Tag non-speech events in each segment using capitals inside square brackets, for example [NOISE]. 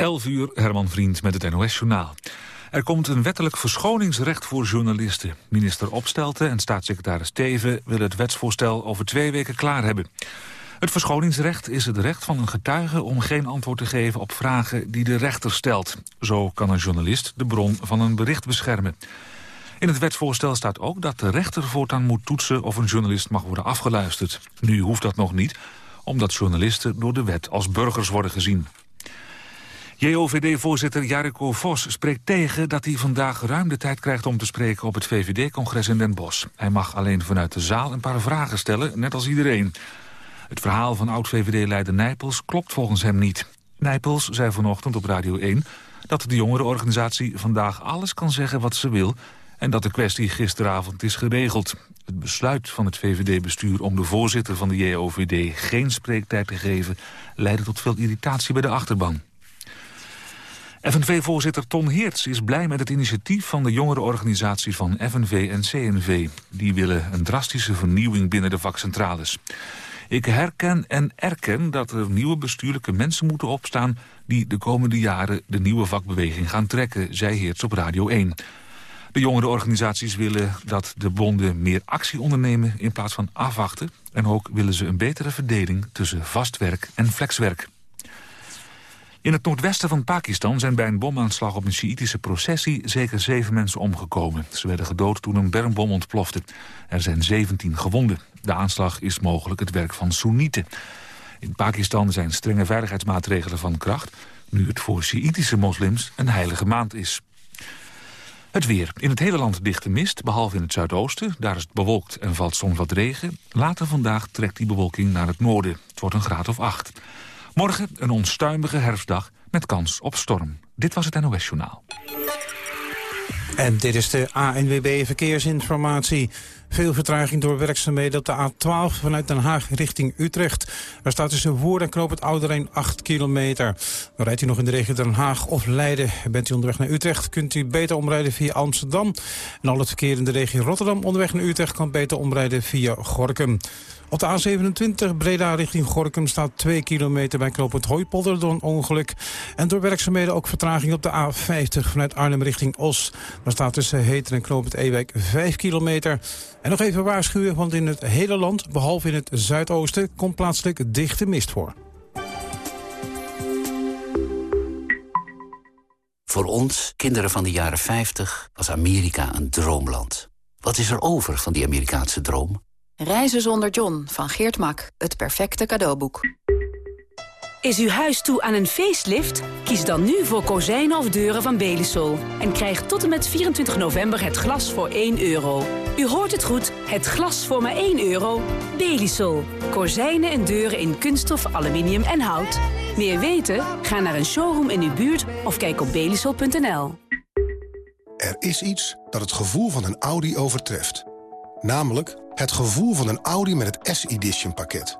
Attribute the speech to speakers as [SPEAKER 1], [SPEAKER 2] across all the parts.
[SPEAKER 1] 11 uur, Herman Vriend met het NOS-journaal. Er komt een wettelijk verschoningsrecht voor journalisten. Minister Opstelten en staatssecretaris Teven willen het wetsvoorstel over twee weken klaar hebben. Het verschoningsrecht is het recht van een getuige om geen antwoord te geven op vragen die de rechter stelt. Zo kan een journalist de bron van een bericht beschermen. In het wetsvoorstel staat ook dat de rechter voortaan moet toetsen of een journalist mag worden afgeluisterd. Nu hoeft dat nog niet, omdat journalisten door de wet als burgers worden gezien. JOVD-voorzitter Jariko Vos spreekt tegen dat hij vandaag ruim de tijd krijgt om te spreken op het VVD-congres in Den Bosch. Hij mag alleen vanuit de zaal een paar vragen stellen, net als iedereen. Het verhaal van oud-VVD-leider Nijpels klopt volgens hem niet. Nijpels zei vanochtend op Radio 1 dat de jongerenorganisatie vandaag alles kan zeggen wat ze wil en dat de kwestie gisteravond is geregeld. Het besluit van het VVD-bestuur om de voorzitter van de JOVD geen spreektijd te geven... leidde tot veel irritatie bij de achterban. FNV-voorzitter Ton Heerts is blij met het initiatief van de jongerenorganisaties van FNV en CNV. Die willen een drastische vernieuwing binnen de vakcentrales. Ik herken en erken dat er nieuwe bestuurlijke mensen moeten opstaan... die de komende jaren de nieuwe vakbeweging gaan trekken, zei Heerts op Radio 1. De jongerenorganisaties willen dat de bonden meer actie ondernemen in plaats van afwachten. En ook willen ze een betere verdeling tussen vastwerk en flexwerk. In het noordwesten van Pakistan zijn bij een bomaanslag op een Sjiïtische processie zeker zeven mensen omgekomen. Ze werden gedood toen een bermbom ontplofte. Er zijn 17 gewonden. De aanslag is mogelijk het werk van Soenieten. In Pakistan zijn strenge veiligheidsmaatregelen van kracht... nu het voor Sjiïtische moslims een heilige maand is. Het weer. In het hele land dichte mist, behalve in het zuidoosten. Daar is het bewolkt en valt soms wat regen. Later vandaag trekt die bewolking naar het noorden. Het wordt een graad of acht. Morgen een onstuimige herfstdag met kans op storm. Dit was het NOS Journaal.
[SPEAKER 2] En dit is de ANWB Verkeersinformatie. Veel vertraging door werkzaamheden op de A12 vanuit Den Haag richting Utrecht. Er staat tussen Woer en Knoop het Ouderijn 8 kilometer. Dan rijdt u nog in de regio Den Haag of Leiden. Bent u onderweg naar Utrecht, kunt u beter omrijden via Amsterdam. En al het verkeer in de regio Rotterdam onderweg naar Utrecht... kan beter omrijden via Gorkum. Op de A27 Breda richting Gorkum staat 2 kilometer bij knooppunt Hooipolder door een ongeluk. En door werkzaamheden ook vertraging op de A50 vanuit Arnhem richting Os. Daar staat tussen Heter en knooppunt Ewijk 5 kilometer. En nog even waarschuwen, want in het hele land, behalve in het zuidoosten, komt plaatselijk dichte mist voor.
[SPEAKER 3] Voor ons, kinderen van de jaren 50, was Amerika een droomland. Wat is er over van die Amerikaanse droom?
[SPEAKER 4] Reizen zonder John van Geert Mak. Het perfecte cadeauboek.
[SPEAKER 5] Is uw huis toe aan een facelift? Kies dan nu voor kozijnen of deuren van Belisol. En krijg tot en met 24 november het glas voor 1 euro. U hoort het goed, het glas voor maar 1 euro. Belisol. Kozijnen en deuren in kunststof, aluminium en hout. Meer weten? Ga naar een showroom in uw buurt of kijk op belisol.nl.
[SPEAKER 6] Er is iets dat het gevoel van een Audi overtreft. Namelijk het gevoel van een Audi met het S-Edition pakket.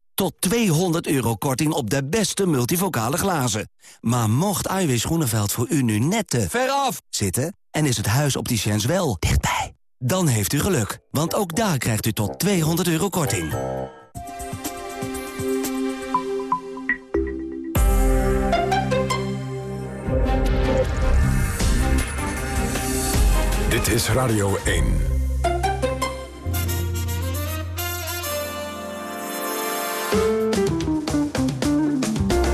[SPEAKER 7] tot 200 euro korting op de beste multivocale glazen. Maar mocht Iwis Groeneveld voor u nu net te veraf zitten... en is het huis opticiens wel dichtbij... dan heeft u geluk, want ook daar krijgt u tot 200 euro korting.
[SPEAKER 8] Dit is Radio 1.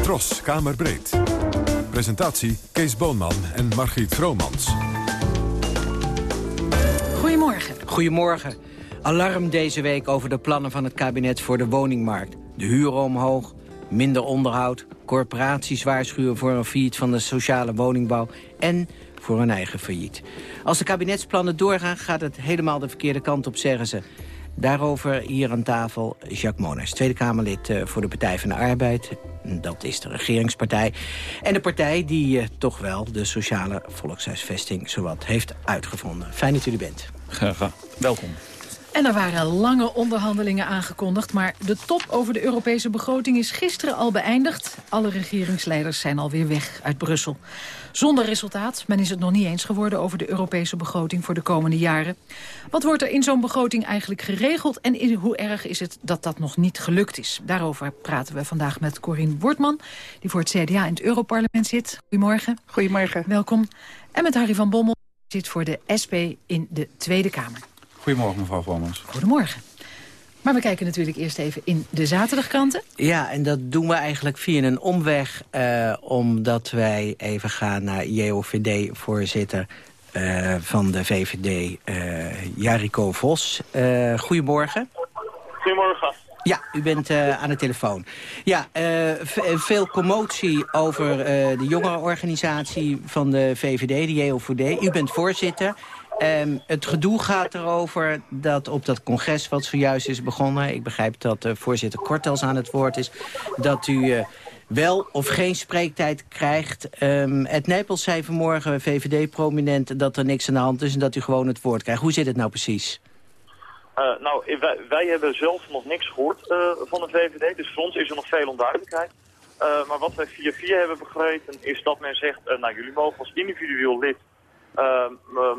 [SPEAKER 8] Tros, Kamerbreed. Presentatie Kees Boonman en Margriet Vromans.
[SPEAKER 9] Goedemorgen. Goedemorgen. Alarm deze week over de plannen van het kabinet voor de woningmarkt. De huren omhoog, minder onderhoud, corporaties waarschuwen voor een failliet van de sociale woningbouw en voor een eigen failliet. Als de kabinetsplannen doorgaan gaat het helemaal de verkeerde kant op, zeggen ze. Daarover hier aan tafel Jacques Monas, Tweede Kamerlid eh, voor de Partij van de Arbeid. Dat is de regeringspartij. En de partij die uh, toch wel de sociale volkshuisvesting zowat heeft uitgevonden. Fijn dat u er bent.
[SPEAKER 10] Graag, welkom.
[SPEAKER 11] En er waren lange onderhandelingen aangekondigd... maar de top over de Europese begroting is gisteren al beëindigd. Alle regeringsleiders zijn alweer weg uit Brussel. Zonder resultaat. Men is het nog niet eens geworden over de Europese begroting voor de komende jaren. Wat wordt er in zo'n begroting eigenlijk geregeld... en in hoe erg is het dat dat nog niet gelukt is? Daarover praten we vandaag met Corine Wortman... die voor het CDA in het Europarlement zit. Goedemorgen.
[SPEAKER 12] Goedemorgen.
[SPEAKER 11] Welkom. En met Harry van Bommel zit voor de SP in de Tweede Kamer.
[SPEAKER 10] Goedemorgen, mevrouw Vormans.
[SPEAKER 11] Goedemorgen. Maar we kijken natuurlijk eerst even in de zaterdagkranten.
[SPEAKER 9] Ja, en dat doen we eigenlijk via een omweg... Uh, omdat wij even gaan naar JOVD-voorzitter uh, van de VVD, uh, Jariko Vos. goedemorgen.
[SPEAKER 12] Goedemorgen.
[SPEAKER 9] Ja, u bent uh, aan de telefoon. Ja, uh, veel commotie over uh, de jongerenorganisatie van de VVD, de JOVD. U bent voorzitter. Um, het gedoe gaat erover dat op dat congres wat zojuist is begonnen... ik begrijp dat uh, voorzitter Kortels aan het woord is... dat u uh, wel of geen spreektijd krijgt. Um, het Nijpels zei vanmorgen, VVD-prominent, dat er niks aan de hand is... en dat u gewoon het woord krijgt. Hoe zit het nou precies?
[SPEAKER 12] Uh, nou, wij, wij, hebben zelf nog niks gehoord van de VVD, dus voor ons is er nog veel onduidelijkheid. maar wat wij via via hebben begrepen is dat men zegt... nou, jullie mogen als individueel lid Ehm, ehm,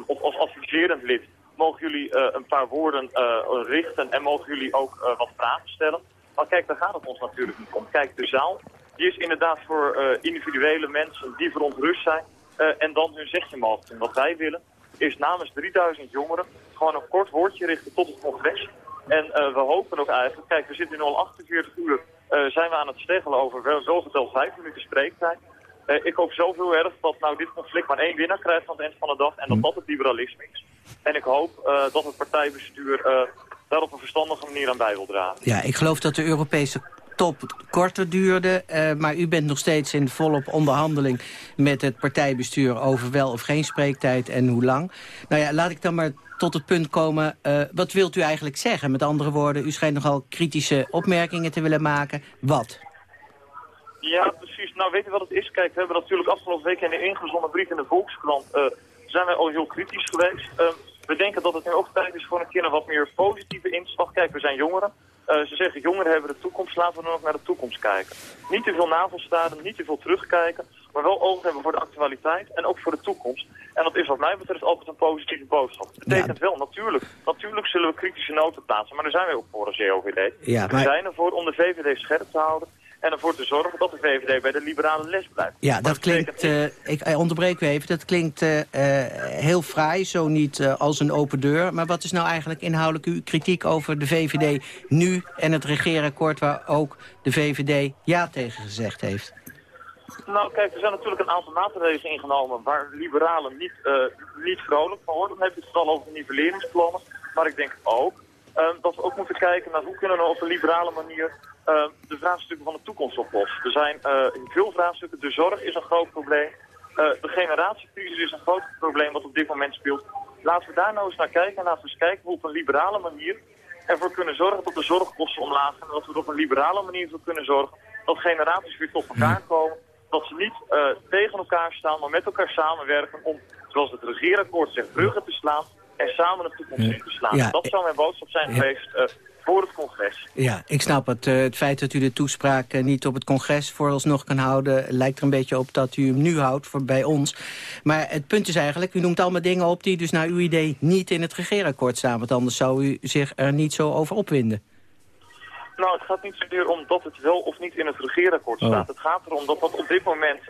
[SPEAKER 12] of als adviserend lid mogen jullie eh, een paar woorden eh, richten en mogen jullie ook eh, wat vragen stellen. Maar kijk, daar gaat het ons natuurlijk niet om. Kijk, de zaal die is inderdaad voor individuele mensen die verontrust zijn en dan hun zegje mogen doen. Wat wij willen is namens 3000 jongeren gewoon een kort woordje richten tot het congres. En we hopen ook eigenlijk, kijk, we zitten nu al 48 uur, zijn we aan het steggelen over wel zoveel 5 minuten spreektijd. Uh, ik hoop zoveel erg dat nou dit conflict maar één winnaar krijgt aan het eind van de dag. En dat hm. dat het liberalisme is. En ik hoop uh, dat het partijbestuur uh, daar op een verstandige manier aan bij wil dragen.
[SPEAKER 9] Ja, ik geloof dat de Europese top korter duurde. maar u bent nog steeds in volop onderhandeling met het partijbestuur... over wel of geen spreektijd en hoe lang. Nou ja, laat ik dan maar tot het punt komen. wat wilt u eigenlijk zeggen? Met andere woorden, u schijnt nogal kritische opmerkingen te willen maken. Wat?
[SPEAKER 12] Ja, precies. Nou, weet je wat het is? Kijk, we hebben natuurlijk afgelopen week in de ingezonden brief in de Volkskrant... Uh, zijn wij al heel kritisch geweest. Uh, we denken dat het nu ook tijd is voor een keer een wat meer positieve inslag. Kijk, we zijn jongeren. Uh, ze zeggen jongeren hebben de toekomst, laten we dan ook naar de toekomst kijken. Niet te veel navelstaden, niet te veel terugkijken, maar wel oog hebben voor de actualiteit en ook voor de toekomst. En dat is wat mij betreft altijd een positieve boodschap. Dat betekent wel, natuurlijk, natuurlijk zullen we kritische noten plaatsen, maar daar zijn wij ook voor als JOVD.
[SPEAKER 9] Ja, maar...
[SPEAKER 12] We zijn ervoor om de VVD scherp te houden en ervoor te zorgen dat de VVD bij de liberale les blijft.
[SPEAKER 9] Ja, dat, dat klinkt, uh, ik onderbreek u even, dat klinkt uh, heel fraai, zo niet uh, als een open deur. Maar wat is nou eigenlijk inhoudelijk uw kritiek over de VVD nu en het regeerakkoord waar ook de VVD ja tegen gezegd heeft?
[SPEAKER 12] Nou, kijk, er zijn natuurlijk een aantal maatregelen ingenomen waar liberalen niet, niet vrolijk van worden. Dan heb je het vooral over nivelleringsplannen. Maar ik denk ook dat we ook moeten kijken naar hoe kunnen we op een liberale manier Ehm, de vraagstukken van de toekomst oplost. Er zijn uh, veel vraagstukken. De zorg is een groot probleem. Uh, de generatiecrisis is een groot probleem wat op dit moment speelt. Laten we daar nou eens naar kijken. En laten we eens kijken hoe we op een liberale manier ervoor kunnen zorgen dat de zorgkosten omlaag gaan. En dat we er op een liberale manier ervoor kunnen zorgen dat generaties weer tot elkaar komen. Dat ze niet uh, tegen elkaar staan, maar met elkaar samenwerken om, zoals het regeerakkoord zegt, bruggen te slaan en samen de toekomst in te slaan. Dat zou mijn boodschap zijn geweest voor het congres.
[SPEAKER 9] Ja, ik snap het. Uh, het feit dat u de toespraak uh, niet op het congres vooralsnog kan houden... lijkt er een beetje op dat u hem nu houdt voor bij ons. Maar het punt is eigenlijk, u noemt allemaal dingen op... die dus naar uw idee niet in het regeerakkoord staan. Want anders zou u zich er niet zo over opwinden.
[SPEAKER 12] Nou, het gaat niet zozeer om dat het wel of niet in het regeerakkoord staat. Oh. Het gaat erom dat dat op dit moment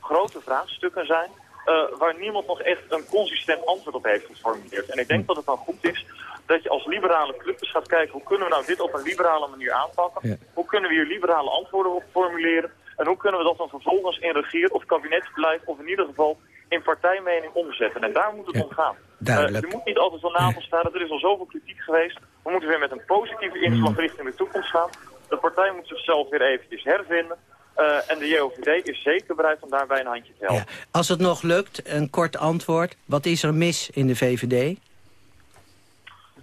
[SPEAKER 12] grote vraagstukken zijn... Uh, waar niemand nog echt een consistent antwoord op heeft geformuleerd. En ik denk hm. dat het dan goed is dat je als liberale club gaat kijken... hoe kunnen we nou dit op een liberale manier aanpakken? Hoe kunnen we hier liberale antwoorden op formuleren? En hoe kunnen we dat dan vervolgens in regeer- of kabinetsbeleid... of in ieder geval in partijmening omzetten? En daar moet het om gaan. Uh, je moet niet altijd van navel staan. Er is al zoveel kritiek geweest. We moeten weer met een positieve inslag mm. richting de toekomst gaan. De partij moet zichzelf weer eventjes hervinden. Uh, en de JOVD is zeker bereid om daarbij een handje te helpen. Ja.
[SPEAKER 9] Als het nog lukt, een kort antwoord. Wat is er mis in de VVD?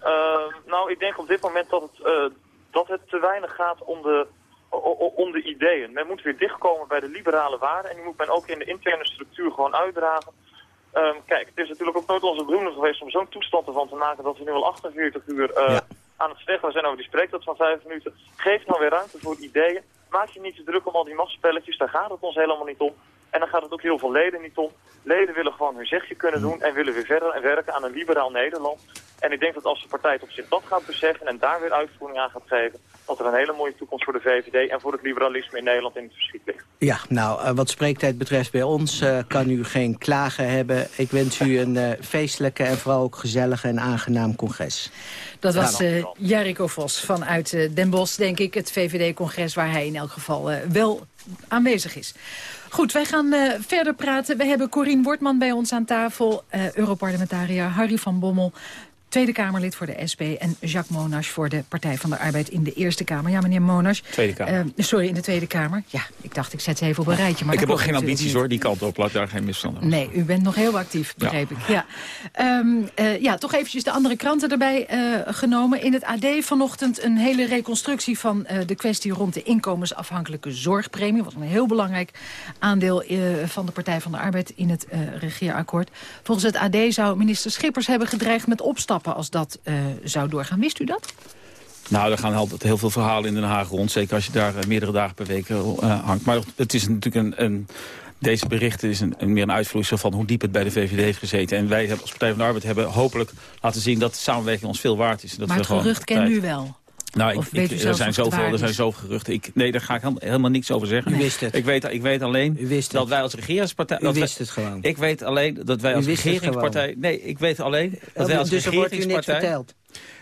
[SPEAKER 12] Uh, nou, ik denk op dit moment dat het, uh, dat het te weinig gaat om de, om de ideeën. Men moet weer dichtkomen bij de liberale waarden en die moet men ook in de interne structuur gewoon uitdragen. Um, kijk, het is natuurlijk ook nooit onze bedoeling geweest om zo'n toestand ervan te maken dat we nu al 48 uur aan het zeggen zijn over die spreektijd van vijf minuten. Geef nou weer ruimte voor ideeën. Maak je niet te druk om al die machtspelletjes, daar gaat het ons helemaal niet om. En dan gaat het ook heel veel leden niet om. Leden willen gewoon hun zegje kunnen doen en willen weer verder en werken aan een liberaal Nederland. En ik denk dat als de partij op zich dat gaat beseffen en daar weer uitvoering aan gaat geven, dat er een hele mooie toekomst voor de VVD en voor het liberalisme in Nederland in het verschiet ligt.
[SPEAKER 9] Ja, nou, uh, wat spreektijd betreft bij ons uh, kan u geen klagen hebben. Ik wens u een uh, feestelijke en vooral ook gezellige en aangenaam congres.
[SPEAKER 11] Dat was uh, Jariko Vos vanuit Den Bosch, denk ik, het VVD-congres... waar hij in elk geval uh, wel aanwezig is. Goed, wij gaan uh, verder praten. We hebben Corien Wortman bij ons aan tafel. Uh, Europarlementariër Harry van Bommel. Tweede Kamerlid voor de SP en Jacques Monas voor de Partij van de Arbeid in de Eerste Kamer. Ja, meneer Monas.
[SPEAKER 10] Tweede Kamer. Uh,
[SPEAKER 11] sorry, in de Tweede Kamer. Ja, ik dacht ik zet ze even op een rijtje. Maar
[SPEAKER 10] ik heb ook geen ambities hoor, die kant op. Laat daar geen misstand over.
[SPEAKER 11] Nee, u bent nog heel actief, begreep ja. ik. Ja. Um, uh, ja, toch eventjes de andere kranten erbij uh, genomen. In het AD vanochtend een hele reconstructie van de kwestie rond de inkomensafhankelijke zorgpremie. Wat een heel belangrijk aandeel van de Partij van de Arbeid in het regeerakkoord. Volgens het AD zou minister Schippers hebben gedreigd met als dat uh, zou doorgaan. Wist u dat?
[SPEAKER 10] Nou, er gaan altijd heel veel verhalen in Den Haag rond. Zeker als je daar uh, meerdere dagen per week uh, hangt. Maar het is natuurlijk een... een deze berichten is een, een, meer een uitvloeisel van hoe diep het bij de VVD heeft gezeten. En wij hebben als Partij van de Arbeid hebben hopelijk laten zien dat de samenwerking ons veel waard is. Dat
[SPEAKER 11] maar
[SPEAKER 10] het
[SPEAKER 11] we gerucht ken u wel?
[SPEAKER 10] Nou, ik, ik, er, zijn zoveel, er zijn zoveel geruchten. Ik, nee, daar ga ik helemaal niks over zeggen.
[SPEAKER 9] U wist het.
[SPEAKER 10] Ik weet, ik weet alleen
[SPEAKER 9] wist
[SPEAKER 10] dat wij als regeringspartij...
[SPEAKER 9] U wist het gewoon.
[SPEAKER 10] Ik weet alleen dat wij als regeringspartij... Nee, ik weet alleen dat wij als
[SPEAKER 9] dus er wordt u
[SPEAKER 10] regeringspartij...
[SPEAKER 9] niks verteld.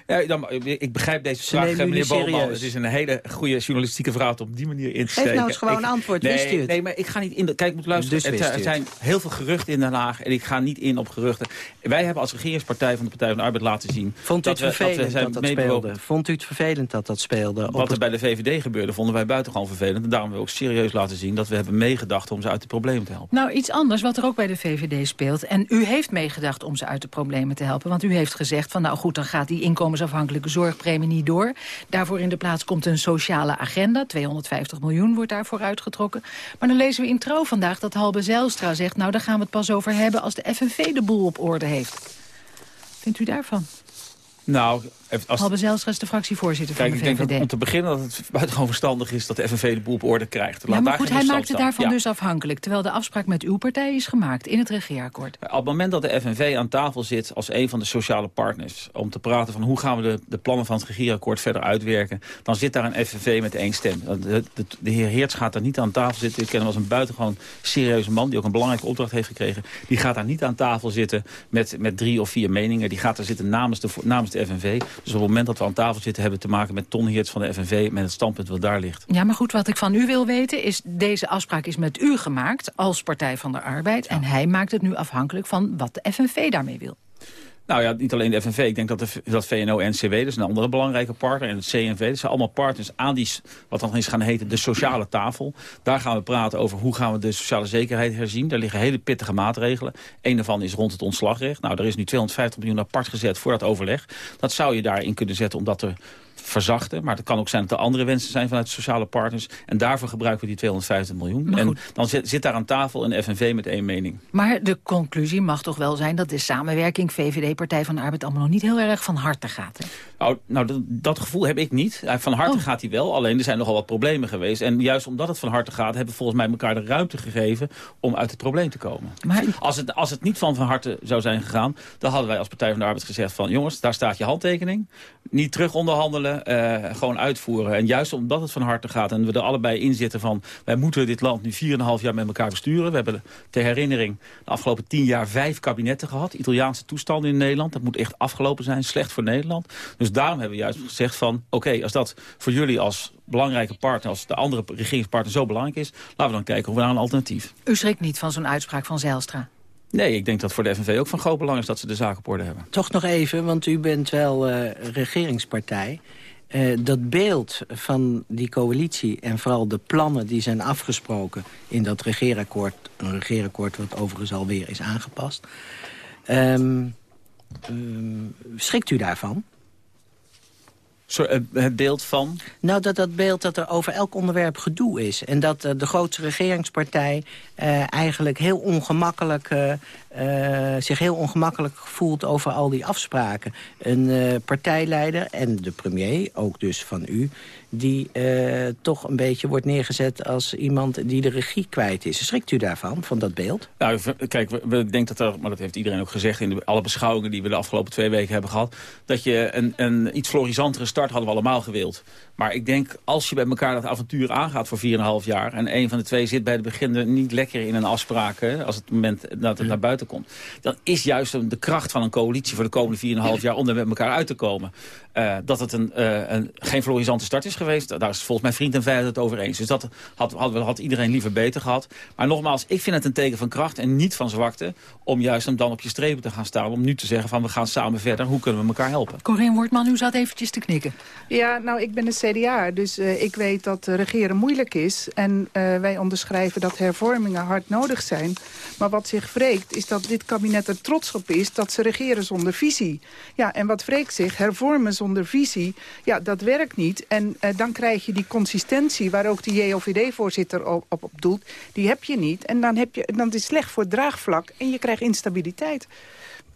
[SPEAKER 10] Ja, dan, ik begrijp deze
[SPEAKER 9] Ze
[SPEAKER 10] vraag,
[SPEAKER 9] u
[SPEAKER 10] meneer Boman. Het is een hele goede journalistieke vraag om op die manier in te
[SPEAKER 9] Geef
[SPEAKER 10] steken.
[SPEAKER 9] nou eens gewoon
[SPEAKER 10] Ik-
[SPEAKER 9] antwoord,
[SPEAKER 10] nee,
[SPEAKER 9] wist u het?
[SPEAKER 10] Nee, maar ik ga niet in... De, kijk, ik moet luisteren.
[SPEAKER 9] Dus u
[SPEAKER 10] er zijn heel veel geruchten in Den Haag en ik ga niet in op geruchten. Wij hebben als regeringspartij van de Partij van de Arbeid laten zien...
[SPEAKER 9] Vond u
[SPEAKER 10] dat
[SPEAKER 9] het
[SPEAKER 10] we,
[SPEAKER 9] vervelend
[SPEAKER 10] dat we
[SPEAKER 9] dat
[SPEAKER 10] zijn
[SPEAKER 9] dat,
[SPEAKER 10] meebewogen-
[SPEAKER 9] speelde? Vond u het vervelend dat dat speelde?
[SPEAKER 10] Wat er
[SPEAKER 9] het-
[SPEAKER 10] bij de VVD gebeurde, vonden wij buitengewoon vervelend. En daarom hebben we ook serieus laten zien dat we hebben meegedacht om ze uit de problemen te helpen.
[SPEAKER 11] Nou, iets anders wat er ook bij de VVD speelt. En u heeft meegedacht om ze uit de problemen te helpen. Want u heeft gezegd van nou goed, dan gaat die inkomensafhankelijke zorgpremie niet door. Daarvoor in de plaats komt een sociale agenda. 250 miljoen wordt daarvoor uitgetrokken. Maar dan lezen we in Trouw vandaag dat Halbe Zijlstra zegt... nou, daar gaan we het pas over hebben als de FNV de boel op orde heeft. Vindt u daarvan?
[SPEAKER 10] Nou, als,
[SPEAKER 11] Halbe Zijlstra is de fractievoorzitter
[SPEAKER 10] kijk,
[SPEAKER 11] van
[SPEAKER 10] ik
[SPEAKER 11] de
[SPEAKER 10] denk
[SPEAKER 11] VVD.
[SPEAKER 10] dat om te beginnen dat het buitengewoon verstandig is dat de FNV de boel op orde krijgt. Laat
[SPEAKER 11] ja, maar goed, hij maakte
[SPEAKER 10] staan.
[SPEAKER 11] daarvan
[SPEAKER 10] Ja.
[SPEAKER 11] dus afhankelijk. Terwijl de afspraak met uw partij is gemaakt in het regeerakkoord.
[SPEAKER 10] Op het moment dat de FNV aan tafel zit als een van de sociale partners... om te praten van hoe gaan we de, de plannen van het regeerakkoord verder uitwerken... dan zit daar een FNV met één stem. De, de, de heer Heerts gaat daar niet aan tafel zitten. Ik ken hem als een buitengewoon serieuze man... die ook een belangrijke opdracht heeft gekregen. Die gaat daar niet aan tafel zitten met, met drie of vier meningen. Die gaat daar zitten namens de, namens de FNV. Dus op het moment dat we aan tafel zitten... hebben we te maken met Ton Heerts van de FNV... met het standpunt wat daar ligt.
[SPEAKER 11] Ja, maar goed, wat ik van u wil weten is... deze afspraak is met u gemaakt als Partij van de Arbeid... en hij maakt het nu afhankelijk van wat de FNV daarmee wil.
[SPEAKER 10] Nou ja, niet alleen de FNV. Ik denk dat, de, dat VNO-NCW, dat is een andere belangrijke partner. En het CNV, dat zijn allemaal partners aan die, wat dan is gaan heten, de sociale tafel. Daar gaan we praten over hoe gaan we de sociale zekerheid herzien. Daar liggen hele pittige maatregelen. Een daarvan is rond het ontslagrecht. Nou, er is nu 250 miljoen apart gezet voor dat overleg. Dat zou je daarin kunnen zetten omdat er verzachten. Maar het kan ook zijn dat er andere wensen zijn vanuit sociale partners. En daarvoor gebruiken we die 250 miljoen. En dan zit, zit daar aan tafel een FNV met één mening.
[SPEAKER 11] Maar de conclusie mag toch wel zijn dat de samenwerking... VVD, Partij van de Arbeid allemaal nog niet heel erg van harte gaat. Hè?
[SPEAKER 10] Nou, nou dat, dat gevoel heb ik niet. Eh, Van harte
[SPEAKER 11] Oh.
[SPEAKER 10] gaat hij wel, alleen er zijn nogal wat problemen geweest. En juist omdat het van harte gaat, hebben we volgens mij elkaar de ruimte gegeven om uit het probleem te komen.
[SPEAKER 11] Maar
[SPEAKER 10] Als het, als het niet van van harte zou zijn gegaan, dan hadden wij als Partij van de Arbeid gezegd van jongens, daar staat je handtekening. Niet terug onderhandelen, eh, gewoon uitvoeren. En juist omdat het van harte gaat en we er allebei in zitten van wij moeten dit land nu 4,5 jaar met elkaar besturen. We hebben ter herinnering de afgelopen 10 jaar vijf kabinetten gehad. Italiaanse toestanden in Nederland. Dat moet echt afgelopen zijn. Slecht voor Nederland. Dus daarom hebben we juist gezegd van... oké, als dat voor jullie als belangrijke partner... als de andere regeringspartner zo belangrijk is... laten we dan kijken of we naar een alternatief.
[SPEAKER 11] u schrikt niet van zo'n uitspraak van Zijlstra.
[SPEAKER 10] Nee, ik denk dat voor de FNV ook van groot belang is... dat ze de zaak op orde hebben.
[SPEAKER 9] Toch nog even, want u bent wel eh, regeringspartij. Eh, dat beeld van die coalitie en vooral de plannen die zijn afgesproken... in dat regeerakkoord, een regeerakkoord wat overigens alweer is aangepast... Ehm, ehm, schrikt u daarvan?
[SPEAKER 10] Het beeld van?
[SPEAKER 9] Nou, dat dat beeld dat er over elk onderwerp gedoe is. En dat de grootste regeringspartij eigenlijk heel ongemakkelijk... zich heel ongemakkelijk voelt over al die afspraken. Een partijleider en de premier, ook dus van u die uh, toch een beetje wordt neergezet als iemand die de regie kwijt is. Schrikt u daarvan, van dat beeld?
[SPEAKER 10] Nou, kijk, we, we denken dat er, maar dat heeft iedereen ook gezegd... in de, alle beschouwingen die we de afgelopen twee weken hebben gehad... dat je een, een iets florissantere start hadden we allemaal gewild. Maar ik denk, als je bij elkaar dat avontuur aangaat voor 4,5 jaar... en een van de twee zit bij het begin niet lekker in een afspraak... Hè, als het moment dat het naar buiten komt... dan is juist de kracht van een coalitie voor de komende 4,5 jaar... om er met elkaar uit te komen. Uh, dat het een, uh, een, geen florisante start is geweest. Daar is volgens mijn vriend en vijand het over eens. Dus dat had, had, had, iedereen liever beter gehad. Maar nogmaals, ik vind het een teken van kracht en niet van zwakte... om juist hem dan op je strepen te gaan staan. Om nu te zeggen van we gaan samen verder. Hoe kunnen we elkaar helpen?
[SPEAKER 11] Corine Wortman, u zat eventjes te knikken.
[SPEAKER 13] Ja, nou, ik ben een CDA. Dus uh, ik weet dat regeren moeilijk is. En wij onderschrijven dat hervormingen hard nodig zijn. Maar wat zich wreekt is dat dit kabinet er trots op is... dat ze regeren zonder visie. Ja, en wat wreekt zich? Hervormen zonder visie. Ja, dat werkt niet. En uh, dan krijg je die consistentie waar ook de JOVD-voorzitter op, op, op doelt. Die heb je niet. En dan, heb je, dan is het slecht voor het draagvlak en je krijgt instabiliteit.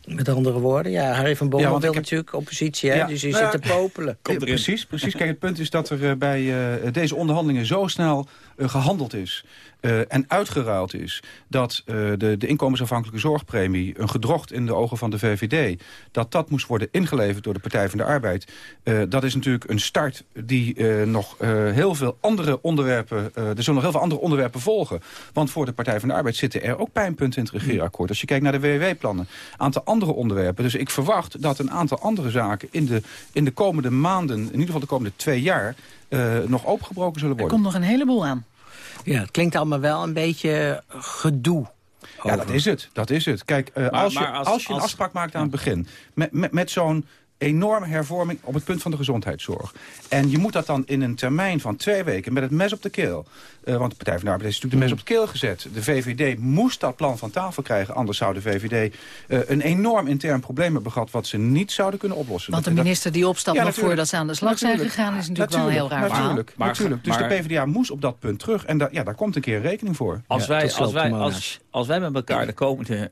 [SPEAKER 9] Met andere woorden, ja, Harry van Bommel ja, wil natuurlijk oppositie, hè? Ja, dus je nou zit te popelen.
[SPEAKER 14] precies, precies. Kijk, het punt is dat er uh, bij uh, deze onderhandelingen zo snel gehandeld is... Uh, en uitgeruild is dat uh, de, de inkomensafhankelijke zorgpremie... een gedrocht in de ogen van de VVD... dat dat moest worden ingeleverd door de Partij van de Arbeid... Dat is natuurlijk een start die nog heel veel andere onderwerpen... er zullen nog heel veel andere onderwerpen volgen. Want voor de Partij van de Arbeid zitten er ook pijnpunten in het regeerakkoord. Als je kijkt naar de WW-plannen, aantal andere onderwerpen. Dus ik verwacht dat een aantal andere zaken... in de, in de komende maanden, in ieder geval de komende twee jaar... nog opengebroken zullen worden.
[SPEAKER 11] Er komt nog een heleboel aan.
[SPEAKER 9] Ja, het klinkt allemaal wel een beetje gedoe.
[SPEAKER 14] Ja, dat is het. Dat is het. Kijk, uh, als, je, als, als, je een afspraak maakt aan het begin... met, met, met zo'n enorme hervorming op het punt van de gezondheidszorg. En je moet dat dan in een termijn van twee weken met het mes op de keel... Uh, want de Partij van de Arbeid heeft natuurlijk de mes op de keel gezet. De VVD moest dat plan van tafel krijgen. Anders zou de VVD uh, eh, een enorm intern probleem hebben gehad... wat ze niet zouden kunnen oplossen.
[SPEAKER 11] Want de minister die opstapt ja, nog voordat ze aan de slag zijn gegaan... is natuurlijk, wel heel raar
[SPEAKER 14] Natuurlijk, maar, natuurlijk. Dus de PvdA moest op dat punt terug. En da ja, daar komt een keer rekening voor.
[SPEAKER 10] Als, wij, als, wij, als, als wij met elkaar de komende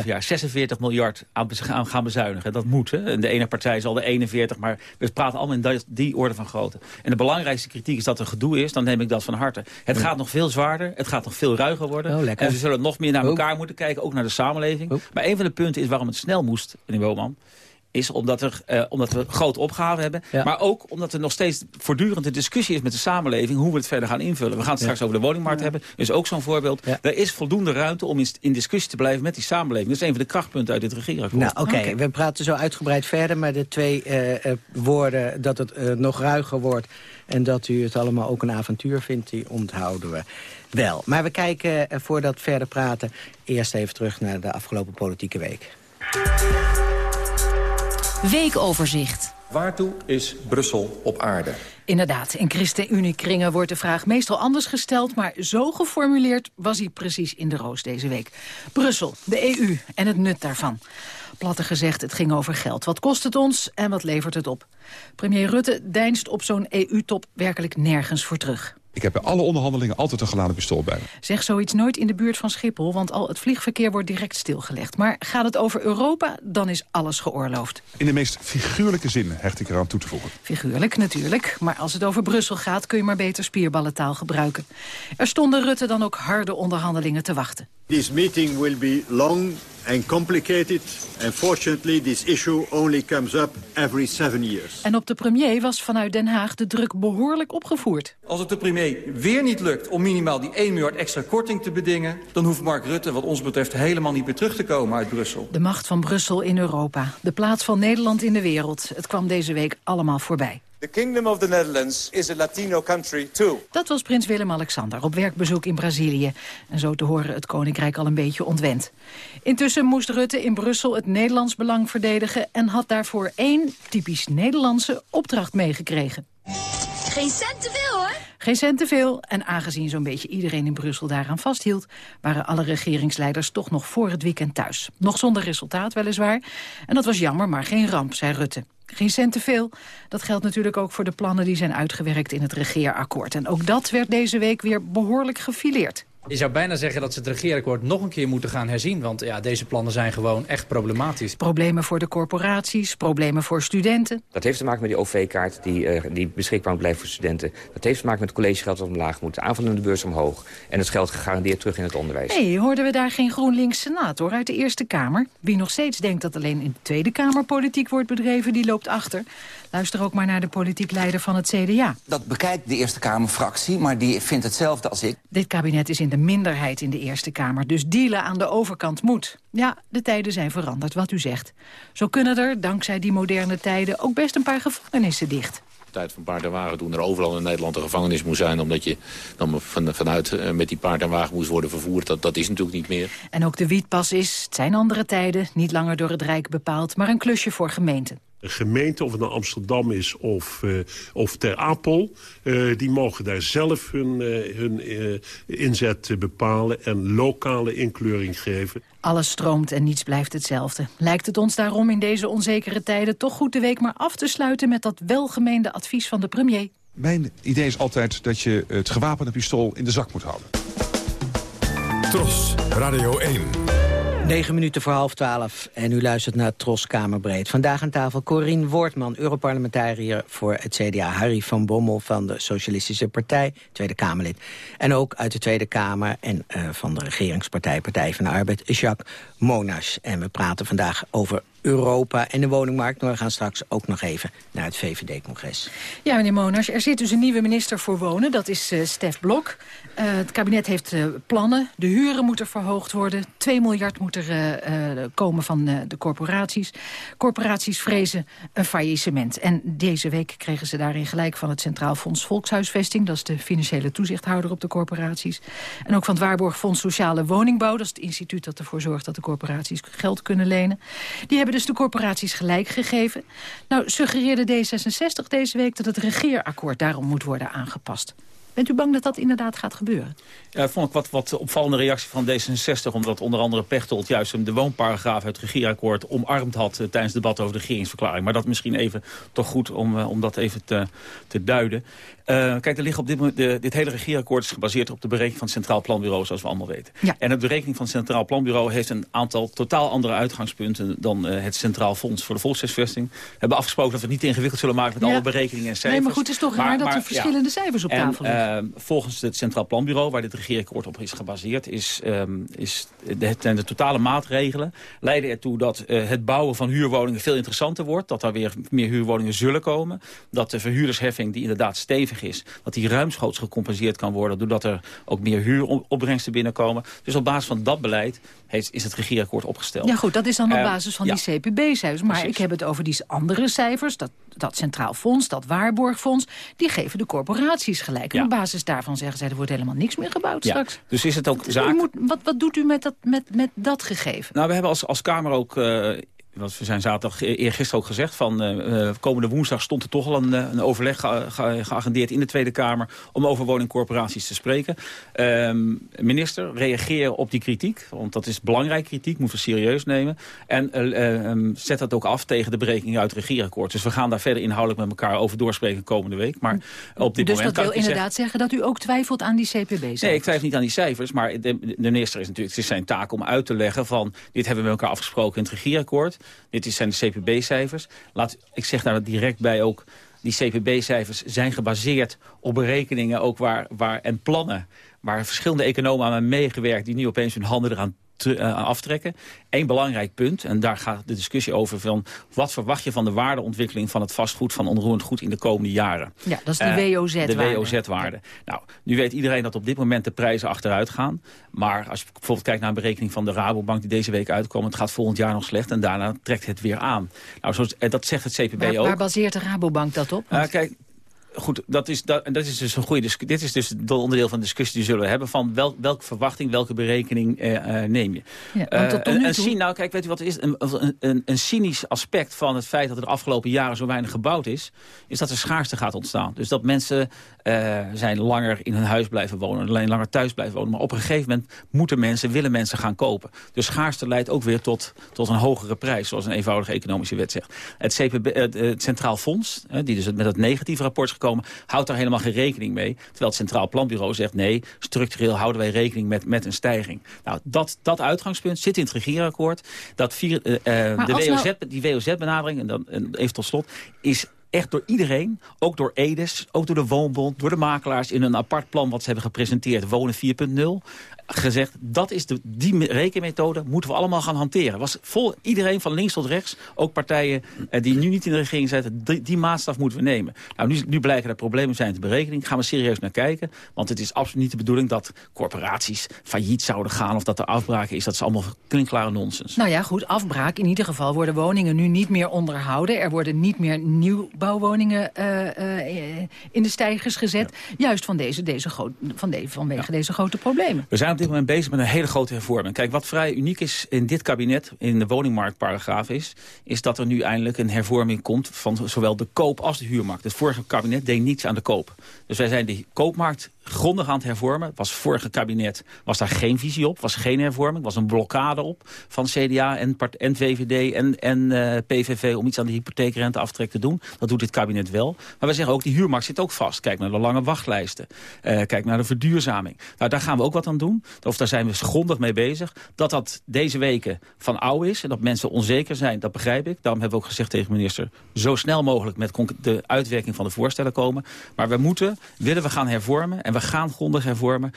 [SPEAKER 10] 4,5 jaar 46 miljard aan gaan bezuinigen... dat moet, hè. de ene partij zal de 41, maar we praten allemaal in die, die orde van grootte. En de belangrijkste kritiek is dat er gedoe is, dan neem ik dat van harte. Het gaat nog veel zwaarder, het gaat nog veel ruiger worden. Oh, en we zullen nog meer naar elkaar moeten kijken, ook naar de samenleving. Maar een van de punten is waarom het snel moest, meneer Boman is omdat, er, uh, omdat we grote opgaven hebben. Maar ook omdat er nog steeds voortdurend een discussie is met de samenleving... hoe we het verder gaan invullen. We gaan het straks over de woningmarkt hebben. Dat is ook zo'n voorbeeld. Er is voldoende ruimte om in, discussie te blijven met die samenleving. Dat is een van de krachtpunten uit dit regeerakkoord.
[SPEAKER 9] Nou, oké. We praten zo uitgebreid verder. Maar de twee uh, woorden dat het nog ruiger wordt... en dat u het allemaal ook een avontuur vindt, die onthouden we wel. Maar we kijken, voordat we verder praten... eerst even terug naar de afgelopen politieke week.
[SPEAKER 15] Weekoverzicht.
[SPEAKER 16] Waartoe is Brussel op aarde?
[SPEAKER 11] Inderdaad, in ChristenUnie-kringen wordt de vraag meestal anders gesteld... maar zo geformuleerd was hij precies in de roos deze week. Brussel, de EU en het nut daarvan. Platter gezegd, het ging over geld. Wat kost het ons en wat levert het op? Premier Rutte deinst op zo'n EU-top werkelijk nergens voor terug.
[SPEAKER 17] Ik heb bij alle onderhandelingen altijd een geladen pistool bij me.
[SPEAKER 11] Zeg zoiets nooit in de buurt van Schiphol, want al het vliegverkeer wordt direct stilgelegd. Maar gaat het over Europa, dan is alles geoorloofd.
[SPEAKER 17] In de meest figuurlijke zin hecht ik eraan toe te voegen.
[SPEAKER 11] Figuurlijk, natuurlijk. Maar als het over Brussel gaat, kun je maar beter spierballentaal gebruiken. Er stonden Rutte dan ook harde onderhandelingen te wachten.
[SPEAKER 18] This meeting will be long and complicated. Unfortunately, this issue only comes up every seven years.
[SPEAKER 11] En op de premier was vanuit Den Haag de druk behoorlijk opgevoerd.
[SPEAKER 19] Als het de premier weer niet lukt om minimaal die 1 miljard extra korting te bedingen... dan hoeft Mark Rutte wat ons betreft helemaal niet meer terug te komen uit Brussel.
[SPEAKER 11] De macht van Brussel in Europa. De plaats van Nederland in de wereld. Het kwam deze week allemaal voorbij.
[SPEAKER 20] The Kingdom of the Netherlands is a Latino country too.
[SPEAKER 11] Dat was prins Willem-Alexander op werkbezoek in Brazilië. En zo te horen het koninkrijk al een beetje ontwend. Intussen moest Rutte in Brussel het Nederlands belang verdedigen... en had daarvoor één typisch Nederlandse opdracht meegekregen.
[SPEAKER 21] Geen cent te veel, hoor.
[SPEAKER 11] Geen cent te veel en aangezien zo'n beetje iedereen in Brussel daaraan vasthield... waren alle regeringsleiders toch nog voor het weekend thuis. Nog zonder resultaat weliswaar. En dat was jammer, maar geen ramp, zei Rutte. Geen cent te veel. Dat geldt natuurlijk ook voor de plannen die zijn uitgewerkt in het regeerakkoord. En ook dat werd deze week weer behoorlijk gefileerd.
[SPEAKER 21] Je zou bijna zeggen dat ze het regeerakkoord nog een keer moeten gaan herzien. Want ja, deze plannen zijn gewoon echt problematisch.
[SPEAKER 11] Problemen voor de corporaties, problemen voor studenten.
[SPEAKER 22] Dat heeft te maken met die OV-kaart die, uh, die beschikbaar moet blijven voor studenten. Dat heeft te maken met het collegegeld dat omlaag moet. De aanvullende beurs omhoog. En het geld gegarandeerd terug in het onderwijs.
[SPEAKER 11] Nee, hoorden we daar geen GroenLinks senator uit de Eerste Kamer? Wie nog steeds denkt dat alleen in de Tweede Kamer politiek wordt bedreven, die loopt achter. Luister ook maar naar de politiek leider van het CDA.
[SPEAKER 23] Dat bekijkt de Eerste Kamerfractie, maar die vindt hetzelfde als ik.
[SPEAKER 11] Dit kabinet is in de minderheid in de Eerste Kamer, dus dealen aan de overkant moet. Ja, de tijden zijn veranderd, wat u zegt. Zo kunnen er, dankzij die moderne tijden, ook best een paar gevangenissen dicht
[SPEAKER 24] tijd van paard en wagen toen er overal in Nederland een gevangenis moest zijn... omdat je dan van, vanuit uh, met die paard en wagen moest worden vervoerd. Dat, dat is natuurlijk niet meer.
[SPEAKER 11] En ook de wietpas is, het zijn andere tijden, niet langer door het Rijk bepaald... maar een klusje voor gemeenten
[SPEAKER 25] een gemeente, of het nou Amsterdam is of, uh, of Ter Apel... Uh, die mogen daar zelf hun, uh, hun inzet bepalen en lokale inkleuring geven.
[SPEAKER 11] Alles stroomt en niets blijft hetzelfde. Lijkt het ons daarom in deze onzekere tijden toch goed de week maar af te sluiten... met dat welgemeende advies van de premier?
[SPEAKER 17] Mijn idee is altijd dat je het gewapende pistool in de zak moet houden.
[SPEAKER 8] Tros, Radio 1.
[SPEAKER 9] 9 minuten voor half twaalf en u luistert naar Tros Kamerbreed. Vandaag aan tafel Corine Wortman, Europarlementariër voor het CDA. Harry van Bommel van de Socialistische Partij, Tweede Kamerlid. En ook uit de Tweede Kamer en uh, van de regeringspartij Partij van de Arbeid, Jacques Monas. En we praten vandaag over Europa en de woningmarkt. Maar we gaan straks ook nog even naar het VVD-congres.
[SPEAKER 11] Ja, meneer Monas, er zit dus een nieuwe minister voor Wonen. Dat is uh, Stef Blok. Uh, het kabinet heeft uh, plannen. De huren moeten verhoogd worden. 2 miljard moet er komen van de corporaties. Corporaties vrezen een faillissement. En deze week kregen ze daarin gelijk van het Centraal Fonds Volkshuisvesting. Dat is de financiële toezichthouder op de corporaties. En ook van het Waarborgfonds Sociale Woningbouw. Dat is het instituut dat ervoor zorgt dat de corporaties geld kunnen lenen. Die hebben dus de corporaties gelijk gegeven. Nou suggereerde D66 deze week dat het regeerakkoord daarom moet worden aangepast. Bent u bang dat dat inderdaad gaat gebeuren?
[SPEAKER 10] Ja, vond ik wat, wat opvallende reactie van D66... omdat onder andere Pechtold juist de woonparagraaf... uit het regeerakkoord omarmd had uh, tijdens het debat over de regeringsverklaring. Maar dat misschien even toch goed om, uh, om dat even te, te duiden. Uh, kijk, er liggen op dit moment, de, dit hele regeerakkoord is gebaseerd op de berekening van het Centraal Planbureau, zoals we allemaal weten.
[SPEAKER 11] Ja.
[SPEAKER 10] En de berekening van het Centraal Planbureau heeft een aantal totaal andere uitgangspunten dan uh, het Centraal Fonds voor de Volkshuisvesting. We hebben afgesproken dat we het niet ingewikkeld zullen maken met ja. alle berekeningen en cijfers.
[SPEAKER 11] Nee, maar goed, het is toch
[SPEAKER 10] maar,
[SPEAKER 11] raar dat
[SPEAKER 10] maar,
[SPEAKER 11] er verschillende
[SPEAKER 10] ja.
[SPEAKER 11] cijfers op
[SPEAKER 10] en,
[SPEAKER 11] tafel liggen.
[SPEAKER 10] Uh, volgens het Centraal Planbureau, waar dit regeerakkoord op is gebaseerd, is, um, is de, de, de, totale maatregelen leiden ertoe dat het bouwen van huurwoningen veel interessanter wordt. Dat er weer meer huurwoningen zullen komen. Dat de verhuurdersheffing, die inderdaad stevig is, dat die ruimschoots gecompenseerd kan worden... doordat er ook meer huuropbrengsten binnenkomen. Dus op basis van dat beleid heeft, is het regeerakkoord opgesteld.
[SPEAKER 11] Ja goed, dat is dan op basis van die CPB-cijfers. Maar Precies. ik heb het over die andere cijfers. Dat, dat Centraal Fonds, dat Waarborgfonds... die geven de corporaties gelijk. En
[SPEAKER 10] Ja.
[SPEAKER 11] op basis daarvan zeggen zij... er wordt helemaal niks meer gebouwd
[SPEAKER 10] Ja.
[SPEAKER 11] straks.
[SPEAKER 10] Dus is het ook
[SPEAKER 11] Dus
[SPEAKER 10] zaak...
[SPEAKER 11] moet, wat, wat doet u met dat, met, met dat gegeven?
[SPEAKER 10] Nou, we hebben als, als Kamer ook... eh, want we zijn zaterdag e- eergisteren ook gezegd van eh, eh, komende woensdag stond er toch al een, eh, een overleg ge, ge- geagendeerd in de Tweede Kamer om over woningcorporaties te spreken. Ehm, minister, reageer op die kritiek, want dat is belangrijk kritiek, moeten we serieus nemen. En eh, ehm, zet dat ook af tegen de berekeningen uit het regeerakkoord. Dus we gaan daar verder inhoudelijk met elkaar over doorspreken komende week. Maar op dit
[SPEAKER 11] dus
[SPEAKER 10] moment
[SPEAKER 11] dat wil inderdaad zeggen dat u ook twijfelt aan die CPB-cijfers?
[SPEAKER 10] Nee, ik twijfel niet aan die cijfers, maar de, de minister is natuurlijk, het is zijn taak om uit te leggen van, dit hebben we met elkaar afgesproken in het regeerakkoord, dit zijn de CPB-cijfers. Ik zeg daar direct bij ook, die CPB-cijfers zijn gebaseerd op berekeningen ook waar, waar, en plannen, waar verschillende economen aan hebben meegewerkt, die nu opeens hun handen eraan te- eh, aftrekken. Eén belangrijk punt, en daar gaat de discussie over van... wat verwacht je van de waardeontwikkeling van het vastgoed... van onroerend goed in de komende jaren?
[SPEAKER 11] Ja, dat is de
[SPEAKER 10] Eh,
[SPEAKER 11] WOZ-waarde.
[SPEAKER 10] De WOZ-waarde. Nou, nu weet iedereen dat op dit moment de prijzen achteruit gaan. Maar als je bijvoorbeeld kijkt naar een berekening van de Rabobank... die deze week uitkomt, het gaat volgend jaar nog slecht... en daarna trekt het weer aan. Nou, zoals, eh, dat zegt het CPB ook.
[SPEAKER 11] waar baseert de Rabobank dat op?
[SPEAKER 10] Uh, kijk, goed, dat is, dat, dat is dus een goede discussie. Dit is dus het onderdeel van de discussie die zullen hebben... van wel, welke verwachting, welke berekening eh, eh, neem je.
[SPEAKER 11] Ja, tot nu
[SPEAKER 10] een,
[SPEAKER 11] toe-
[SPEAKER 10] nou, kijk, weet u wat het is? Een, een, een, cynisch aspect van het feit dat er de afgelopen jaren zo weinig gebouwd is... is dat er schaarste gaat ontstaan. Dus dat mensen eh, zijn langer in hun huis blijven wonen... alleen langer thuis blijven wonen. Maar op een gegeven moment moeten mensen, willen mensen gaan kopen. Dus schaarste leidt ook weer tot, tot een hogere prijs... zoals een eenvoudige economische wet zegt. Het, CPB, het, Centraal Fonds, die dus met het negatieve rapport is gekomen... houdt daar helemaal geen rekening mee. Terwijl het Centraal Planbureau zegt... nee, structureel houden wij rekening met, met een stijging. Nou, dat, dat uitgangspunt zit in het regeerakkoord. Dat vier, eh, eh, de WOZ,
[SPEAKER 11] nou-
[SPEAKER 10] die WOZ-benadering, en dan en even tot slot... is echt door iedereen, ook door Edes, ook door de Woonbond... door de makelaars in een apart plan wat ze hebben gepresenteerd... Wonen 4.0, gezegd... dat is de, die me- rekenmethode moeten we allemaal gaan hanteren. Was vol, iedereen van links tot rechts, ook partijen eh, die nu niet in de regering zitten... die, die maatstaf moeten we nemen. Nou, nu, nu blijken er problemen zijn te berekening. Gaan we serieus naar kijken. Want het is absoluut niet de bedoeling dat corporaties failliet zouden gaan... of dat er afbraken is. Dat is allemaal klinkklare nonsens.
[SPEAKER 11] Nou ja, goed, afbraak. In ieder geval worden woningen nu niet meer onderhouden. Er worden niet meer nieuwbouwwoningen eh, eh, in de stijgers gezet. Juist van deze, deze van de, vanwege deze grote problemen.
[SPEAKER 10] We zijn op dit moment bezig met een hele grote hervorming. Kijk, wat vrij uniek is in dit kabinet, in de woningmarktparagraaf is... is dat er nu eindelijk een hervorming komt van zowel de koop als de huurmarkt. Het vorige kabinet deed niets aan de koop. Dus wij zijn de koopmarkt grondig aan het hervormen. Was vorige kabinet was daar geen visie op, was geen hervorming. was een blokkade op van CDA en, part- en VVD en, en eh, PVV... om iets aan de hypotheekrenteaftrek te doen. Dat doet dit kabinet wel. Maar wij zeggen ook, die huurmarkt zit ook vast. Kijk naar de lange wachtlijsten. Eh, kijk naar de verduurzaming. Nou, daar gaan we ook wat aan doen. Of daar zijn we grondig mee bezig. Dat dat deze weken van oude is en dat mensen onzeker zijn, dat begrijp ik. Daarom hebben we ook gezegd tegen minister... zo snel mogelijk met de uitwerking van de voorstellen komen. Maar we moeten, willen we gaan hervormen en we gaan grondig hervormen...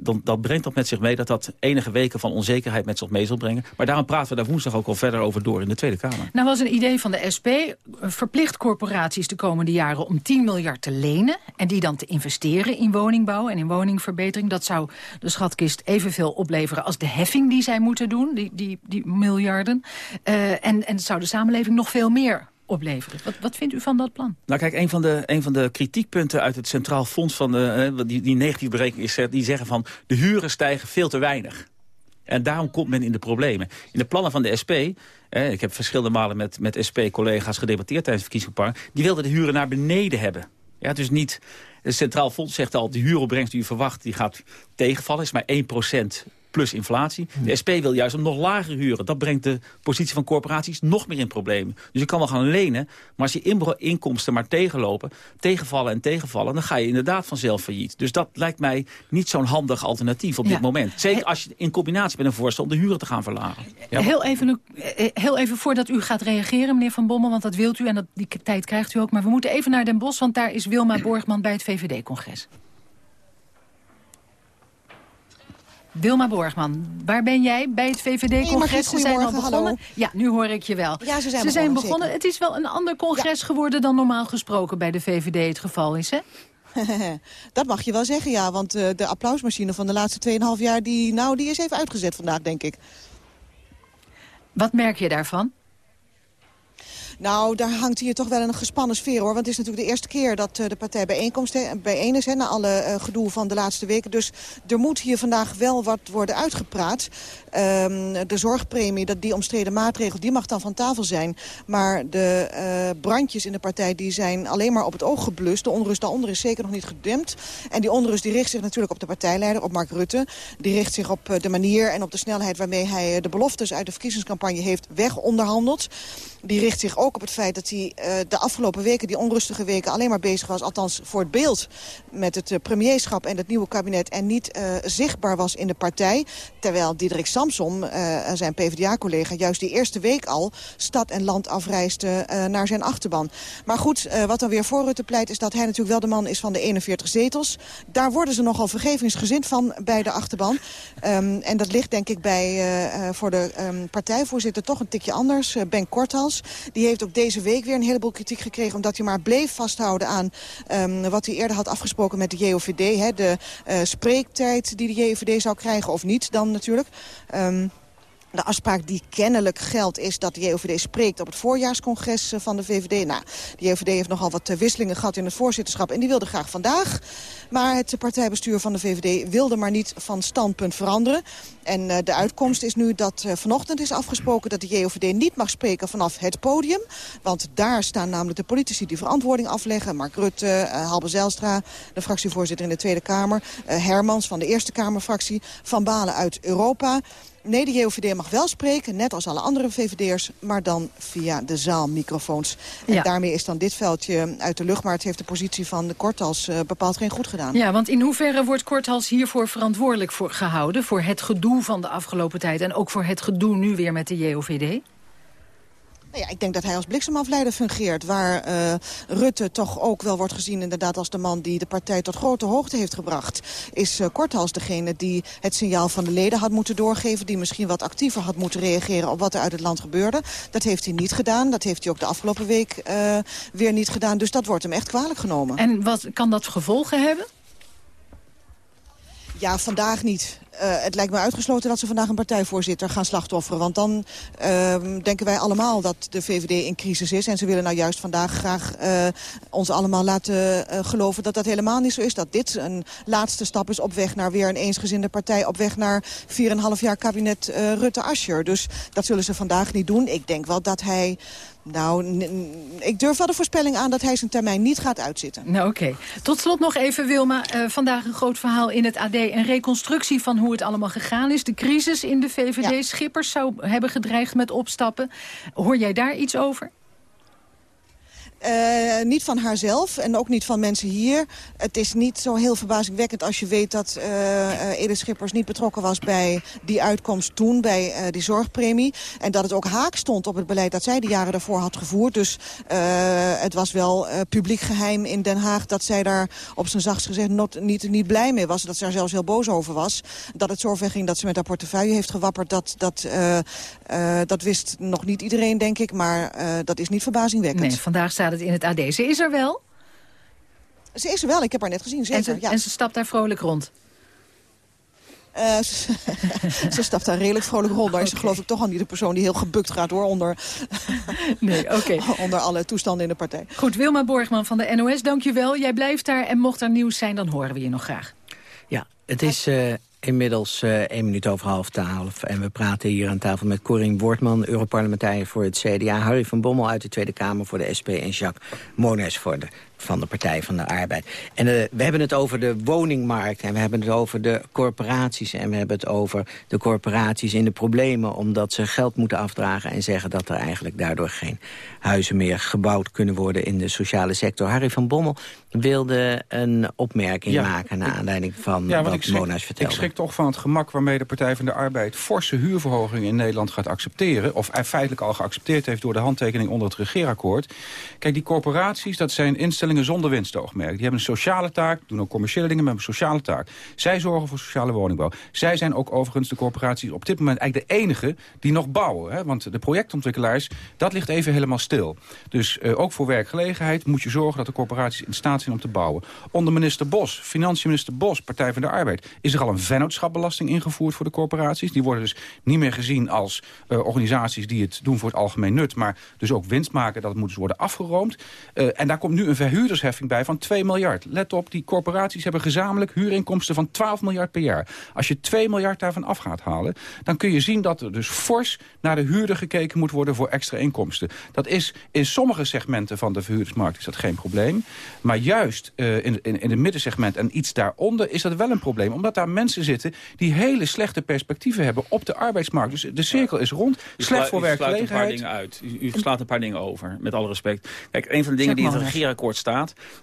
[SPEAKER 10] dan, dat brengt dat met zich mee dat dat enige weken van onzekerheid met zich mee zal brengen. Maar daarom praten we daar woensdag ook al verder over door in de Tweede Kamer.
[SPEAKER 11] Nou was een idee van de SP, eh, verplicht corporaties de komende jaren om 10 miljard te lenen... en die dan te investeren in woningbouw en in woningverbetering. Dat zou de schatkist evenveel opleveren als de heffing die zij moeten doen, die, die, die miljarden. Eh, en, en zou de samenleving nog veel meer opleveren. Wat, wat vindt u van dat plan?
[SPEAKER 10] Nou kijk, een van de, een van de kritiekpunten uit het Centraal Fonds... van de, eh, die, die negatieve berekening is, die zeggen van... de huren stijgen veel te weinig. En daarom komt men in de problemen. In de plannen van de SP, eh, ik heb verschillende malen met, met SP-collega's gedebatteerd tijdens de verkiezingscampagne... die wilden de huren naar beneden hebben. Ja, dus niet... Het Centraal Fonds zegt al, de huuropbrengst die u verwacht... die gaat tegenvallen, is maar 1% plus inflatie. De SP wil juist een nog lager huren. Dat brengt de positie van corporaties nog meer in problemen. Dus je kan wel gaan lenen, maar als je inkomsten maar tegenlopen... tegenvallen en tegenvallen, dan ga je inderdaad vanzelf failliet. Dus dat lijkt mij niet zo'n handig alternatief op
[SPEAKER 11] Ja.
[SPEAKER 10] dit moment. Zeker als je in combinatie met een voorstel om de huren te gaan verlagen. Ja,
[SPEAKER 11] Heel, even, eh, heel even voordat u gaat reageren, meneer Van Bommel... want dat wilt u en dat, die tijd krijgt u ook. Maar we moeten even naar Den Bosch, want daar is Wilma Borgman bij het VVD-congres. Wilma Borgman, waar ben jij bij het VVD-congres? Ze zijn al begonnen.
[SPEAKER 26] hallo.
[SPEAKER 11] Ja, nu hoor ik je wel.
[SPEAKER 26] Ja, ze zijn begonnen.
[SPEAKER 11] Het is wel een ander congres geworden dan normaal gesproken bij de VVD het geval is, hè? [LAUGHS]
[SPEAKER 26] dat mag je wel zeggen, ja. Want eh, de applausmachine van de laatste 2,5 jaar... Die, nou, die is even uitgezet vandaag, denk ik.
[SPEAKER 11] Wat merk je daarvan?
[SPEAKER 26] Nou, daar hangt hier toch wel een gespannen sfeer, hoor. Want het is natuurlijk de eerste keer dat eh, de partij bijeenkomst, hè, bijeen is... Na alle eh, gedoe van de laatste weken. Dus er moet hier vandaag wel wat worden uitgepraat. Ehm, de zorgpremie, dat die omstreden maatregel, die mag dan van tafel zijn. Maar de eh, brandjes in de partij die zijn alleen maar op het oog geblust. De onrust daaronder is zeker nog niet gedempt. En die onrust die richt zich natuurlijk op de partijleider, op Mark Rutte. Die richt zich op eh, de manier en op de snelheid waarmee hij eh, de beloftes uit de verkiezingscampagne heeft wegonderhandeld. Die richt zich ook op het feit dat hij eh, de afgelopen weken, die onrustige weken, alleen maar bezig was, althans voor het beeld, met het eh, premierschap en het nieuwe kabinet en niet eh, zichtbaar was in de partij. Terwijl Diederik Samsom, zijn PvdA-collega, juist die eerste week al stad en land afreisde naar zijn achterban. Maar goed, wat dan weer voor Rutte pleit is dat hij natuurlijk wel de man is van de 41 zetels. Daar worden ze nogal vergevingsgezind van bij de achterban. Ehm, en dat ligt denk ik bij voor de ehm, partijvoorzitter toch een tikje anders. Ben Korthals, die heeft ook deze week weer een heleboel kritiek gekregen... omdat hij maar bleef vasthouden aan ehm, wat hij eerder had afgesproken met de JOVD. Hè, de eh, spreektijd die de JOVD zou krijgen of niet dan natuurlijk. Ehm, De afspraak die kennelijk geldt is dat de JOVD spreekt op het voorjaarscongres van de VVD. Nou, de JOVD heeft nogal wat wisselingen gehad in het voorzitterschap en die wilde graag vandaag. Maar het partijbestuur van de VVD wilde maar niet van standpunt veranderen. En uh, de uitkomst is nu dat vanochtend is afgesproken dat de JOVD niet mag spreken vanaf het podium. Want daar staan namelijk de politici die verantwoording afleggen. Mark Rutte, Halbe Zijlstra, de fractievoorzitter in de Tweede Kamer. Hermans van de Eerste Kamerfractie. Van Balen uit Europa. Nee, de JOVD mag wel spreken, net als alle andere VVD'ers... maar dan via de zaalmicrofoons. En
[SPEAKER 11] Ja.
[SPEAKER 26] daarmee is dan dit veldje uit de lucht... maar het heeft de positie van de Kortals eh, bepaald geen goed gedaan.
[SPEAKER 11] Ja, want in hoeverre wordt Korthals hiervoor verantwoordelijk voor gehouden... voor het gedoe van de afgelopen tijd... en ook voor het gedoe nu weer met de JOVD?
[SPEAKER 26] Nou ja, ik denk dat hij als bliksemafleider fungeert. Waar eh, Rutte toch ook wel wordt gezien inderdaad als de man die de partij tot grote hoogte heeft gebracht. Is uh, Korthals degene die het signaal van de leden had moeten doorgeven. Die misschien wat actiever had moeten reageren op wat er uit het land gebeurde. Dat heeft hij niet gedaan. Dat heeft hij ook de afgelopen week uh, weer niet gedaan. Dus dat wordt hem echt kwalijk genomen.
[SPEAKER 11] En wat kan dat gevolgen hebben?
[SPEAKER 26] Ja, vandaag niet. Uh, het lijkt me uitgesloten dat ze vandaag een partijvoorzitter gaan slachtofferen. Want dan uh, denken wij allemaal dat de VVD in crisis is. En ze willen nou juist vandaag graag uh, ons allemaal laten geloven dat dat helemaal niet zo is. Dat dit een laatste stap is op weg naar weer een eensgezinde partij. Op weg naar 4,5 jaar kabinet Rutte-Ascher. Dus dat zullen ze vandaag niet doen. Ik denk wel dat hij... Nou, ik durf wel de voorspelling aan dat hij zijn termijn niet gaat uitzitten.
[SPEAKER 11] Nou, oké. Okay. Tot slot nog even, Wilma. Uh, vandaag een groot verhaal in het AD. Een reconstructie van hoe het allemaal gegaan is. De crisis in de VVD. Ja. Schippers zou hebben gedreigd met opstappen. Hoor jij daar iets over?
[SPEAKER 26] Uh, niet van haarzelf en ook niet van mensen hier. Het is niet zo heel verbazingwekkend als je weet dat uh, Schippers niet betrokken was bij die uitkomst toen, bij die zorgpremie. En dat het ook haak stond op het beleid dat zij de jaren daarvoor had gevoerd. Dus het was wel publiek geheim in Den Haag dat zij daar op zijn zachtst gezegd not, niet, niet blij mee was. Dat ze daar zelfs heel boos over was. Dat het zover ging dat ze met haar portefeuille heeft gewapperd. Dat, dat, dat wist nog niet iedereen, denk ik. Maar dat is niet verbazingwekkend.
[SPEAKER 11] Nee, vandaag staat het in het AD. Ze is er wel?
[SPEAKER 26] Ze is er wel, ik heb haar net gezien, zeker.
[SPEAKER 11] En ze,
[SPEAKER 26] ja.
[SPEAKER 11] en ze stapt daar vrolijk rond?
[SPEAKER 26] Uh, ze, [LAUGHS] ze stapt daar redelijk vrolijk rond. Maar okay. is geloof ik toch al niet de persoon die heel gebukt gaat hoor, onder, [LAUGHS]
[SPEAKER 11] nee, okay. [LAUGHS]
[SPEAKER 26] onder alle toestanden in de partij.
[SPEAKER 11] Goed, Wilma Borgman van de NOS, dank je wel. Jij blijft daar en mocht er nieuws zijn, dan horen we je nog graag.
[SPEAKER 9] Ja, het is uh, inmiddels uh, één minuut over half twaalf. En we praten hier aan tafel met Corien Wortman, Europarlementariër voor het CDA. Harry van Bommel uit de Tweede Kamer voor de SP en Jacques Mones voor de van de Partij van de Arbeid. En uh, we hebben het over de woningmarkt en we hebben het over de corporaties... en we hebben het over de corporaties in de problemen... omdat ze geld moeten afdragen en zeggen dat er eigenlijk daardoor geen huizen meer gebouwd kunnen worden in de sociale sector. Harry van Bommel wilde een opmerking
[SPEAKER 14] ja,
[SPEAKER 9] maken naar aanleiding van
[SPEAKER 14] ja,
[SPEAKER 9] wat
[SPEAKER 14] ik schrik,
[SPEAKER 9] Mona's vertelde.
[SPEAKER 14] Ik schrik toch van het gemak waarmee de Partij van de Arbeid... forse huurverhogingen in Nederland gaat accepteren... of feitelijk al geaccepteerd heeft door de handtekening onder het regeerakkoord. Kijk, die corporaties, dat zijn instellingen zonder winstoogmerk. Die hebben een sociale taak, doen ook commerciële dingen, maar een sociale taak. Zij zorgen voor sociale woningbouw. Zij zijn ook overigens de corporaties op dit moment eigenlijk de enige die nog bouwen. Hè? Want de projectontwikkelaars, dat ligt even helemaal stil. Dus uh, ook voor werkgelegenheid moet je zorgen dat de corporaties in staat zijn om te bouwen. Onder minister Bos, financiënminister Bos, Partij van de Arbeid... is er al een vennootschapbelasting ingevoerd voor de corporaties. Die worden dus niet meer gezien als uh, organisaties die het doen voor het algemeen nut... maar dus ook winst maken, dat moet dus worden afgeroomd. Uh, en daar komt nu een verhuurdersheffing bij van 2 miljard. Let op, die corporaties hebben gezamenlijk huurinkomsten van 12 miljard per jaar. Als je 2 miljard daarvan af gaat halen... dan kun je zien dat er dus fors naar de huurder gekeken moet worden... voor extra inkomsten. Dat is in sommige segmenten van de verhuurdersmarkt is dat geen probleem. Maar juist uh, in, in, in het middensegment en iets daaronder is dat wel een probleem. Omdat daar mensen zitten die hele slechte perspectieven hebben op de arbeidsmarkt. Dus de cirkel is rond,
[SPEAKER 10] u
[SPEAKER 14] slecht voor
[SPEAKER 10] u
[SPEAKER 14] werkgelegenheid.
[SPEAKER 10] een paar dingen uit. U, u slaat een paar dingen over, met alle respect. Kijk, een van de dingen die in het regeerakkoord staat...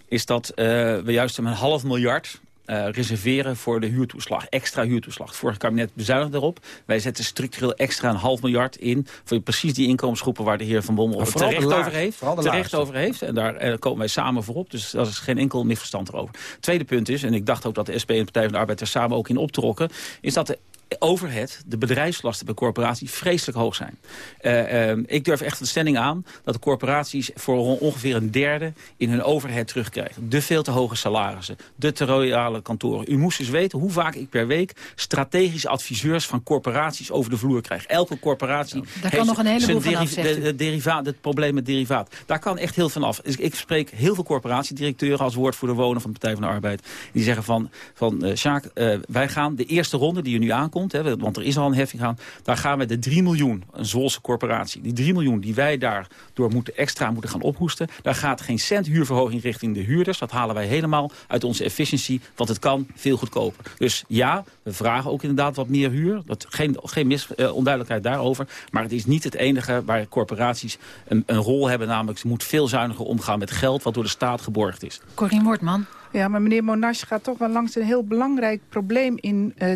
[SPEAKER 10] is dat uh, we juist een half miljard uh, reserveren voor de huurtoeslag. Extra huurtoeslag. Het vorige kabinet bezuinigde erop. Wij zetten structureel extra een half miljard in... voor precies die inkomensgroepen waar de heer Van Bommel het terecht
[SPEAKER 14] laag,
[SPEAKER 10] over heeft.
[SPEAKER 14] Terecht
[SPEAKER 10] laagste. over heeft. En daar uh, komen wij samen voor op. Dus daar is geen enkel misverstand erover. Tweede punt is, en ik dacht ook dat de SP en de Partij van de Arbeid er samen ook in optrokken... is dat de overhead, de bedrijfslasten bij corporaties, vreselijk hoog zijn. Uh, uh, ik durf echt de stelling aan dat de corporaties voor ongeveer een derde in hun overhead terugkrijgen. De veel te hoge salarissen, de te royale kantoren. U moest eens weten hoe vaak ik per week strategische adviseurs van corporaties over de vloer krijg. Elke corporatie
[SPEAKER 11] Daar kan nog een heleboel van af,
[SPEAKER 10] de, de derivaat, Het probleem met derivaat. Daar kan echt heel van af. Dus ik spreek heel veel corporatiedirecteuren als woordvoerder wonen van de Partij van de Arbeid. Die zeggen van, van uh, Sjaak, uh, wij gaan de eerste ronde die er nu aankomt, hè, want er is al een heffing gaan, daar gaan we de 3 miljoen, een Zwolse corporatie, die 3 miljoen die wij daardoor moeten, extra moeten gaan ophoesten, daar gaat geen cent huurverhoging richting de huurders. Dat halen wij helemaal uit onze efficiëntie, want het kan veel goedkoper. Dus ja, we vragen ook inderdaad wat meer huur. Dat, geen geen mis, uh, onduidelijkheid daarover. Maar het is niet het enige waar corporaties een, een rol hebben. Namelijk, ze moeten veel zuiniger omgaan met geld wat door de staat geborgd is.
[SPEAKER 11] Corine Wortman.
[SPEAKER 13] Ja, maar meneer Monash gaat toch wel langs een heel belangrijk probleem in... Uh,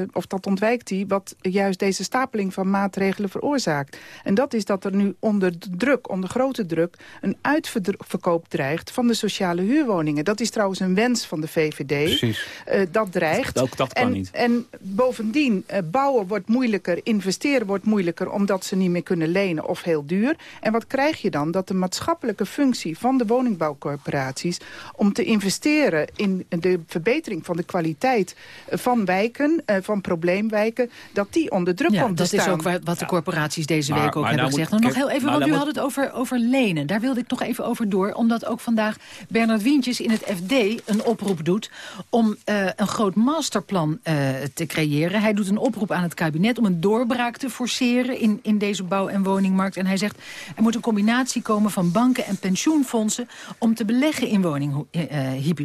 [SPEAKER 13] uh, of dat ontwijkt hij, wat juist deze stapeling van maatregelen veroorzaakt. En dat is dat er nu onder druk, onder grote druk... een uitverkoop dreigt van de sociale huurwoningen. Dat is trouwens een wens van de VVD.
[SPEAKER 14] Precies.
[SPEAKER 13] Uh, dat dreigt.
[SPEAKER 10] Ook dat kan
[SPEAKER 13] en,
[SPEAKER 10] niet.
[SPEAKER 13] En bovendien, bouwen wordt moeilijker, investeren wordt moeilijker... omdat ze niet meer kunnen lenen of heel duur. En wat krijg je dan? Dat de maatschappelijke functie van de woningbouwcorporaties... om te investeren in de verbetering van de kwaliteit van wijken, van probleemwijken, dat die onder druk
[SPEAKER 11] ja,
[SPEAKER 13] komt
[SPEAKER 11] te
[SPEAKER 13] staan.
[SPEAKER 11] Dat is ook wat de corporaties deze
[SPEAKER 10] maar,
[SPEAKER 11] week ook
[SPEAKER 10] maar
[SPEAKER 11] hebben
[SPEAKER 10] nou
[SPEAKER 11] gezegd.
[SPEAKER 10] moet,
[SPEAKER 11] nog heel even, want u had het over, over lenen. Daar wilde ik toch even over door. Omdat ook vandaag Bernard Wientjes in het FD een oproep doet... om uh, een groot masterplan uh, te creëren. Hij doet een oproep aan het kabinet om een doorbraak te forceren... in, in deze bouw- en woningmarkt. En hij zegt, er moet een combinatie komen van banken en pensioenfondsen... om te beleggen in woninghypotheken.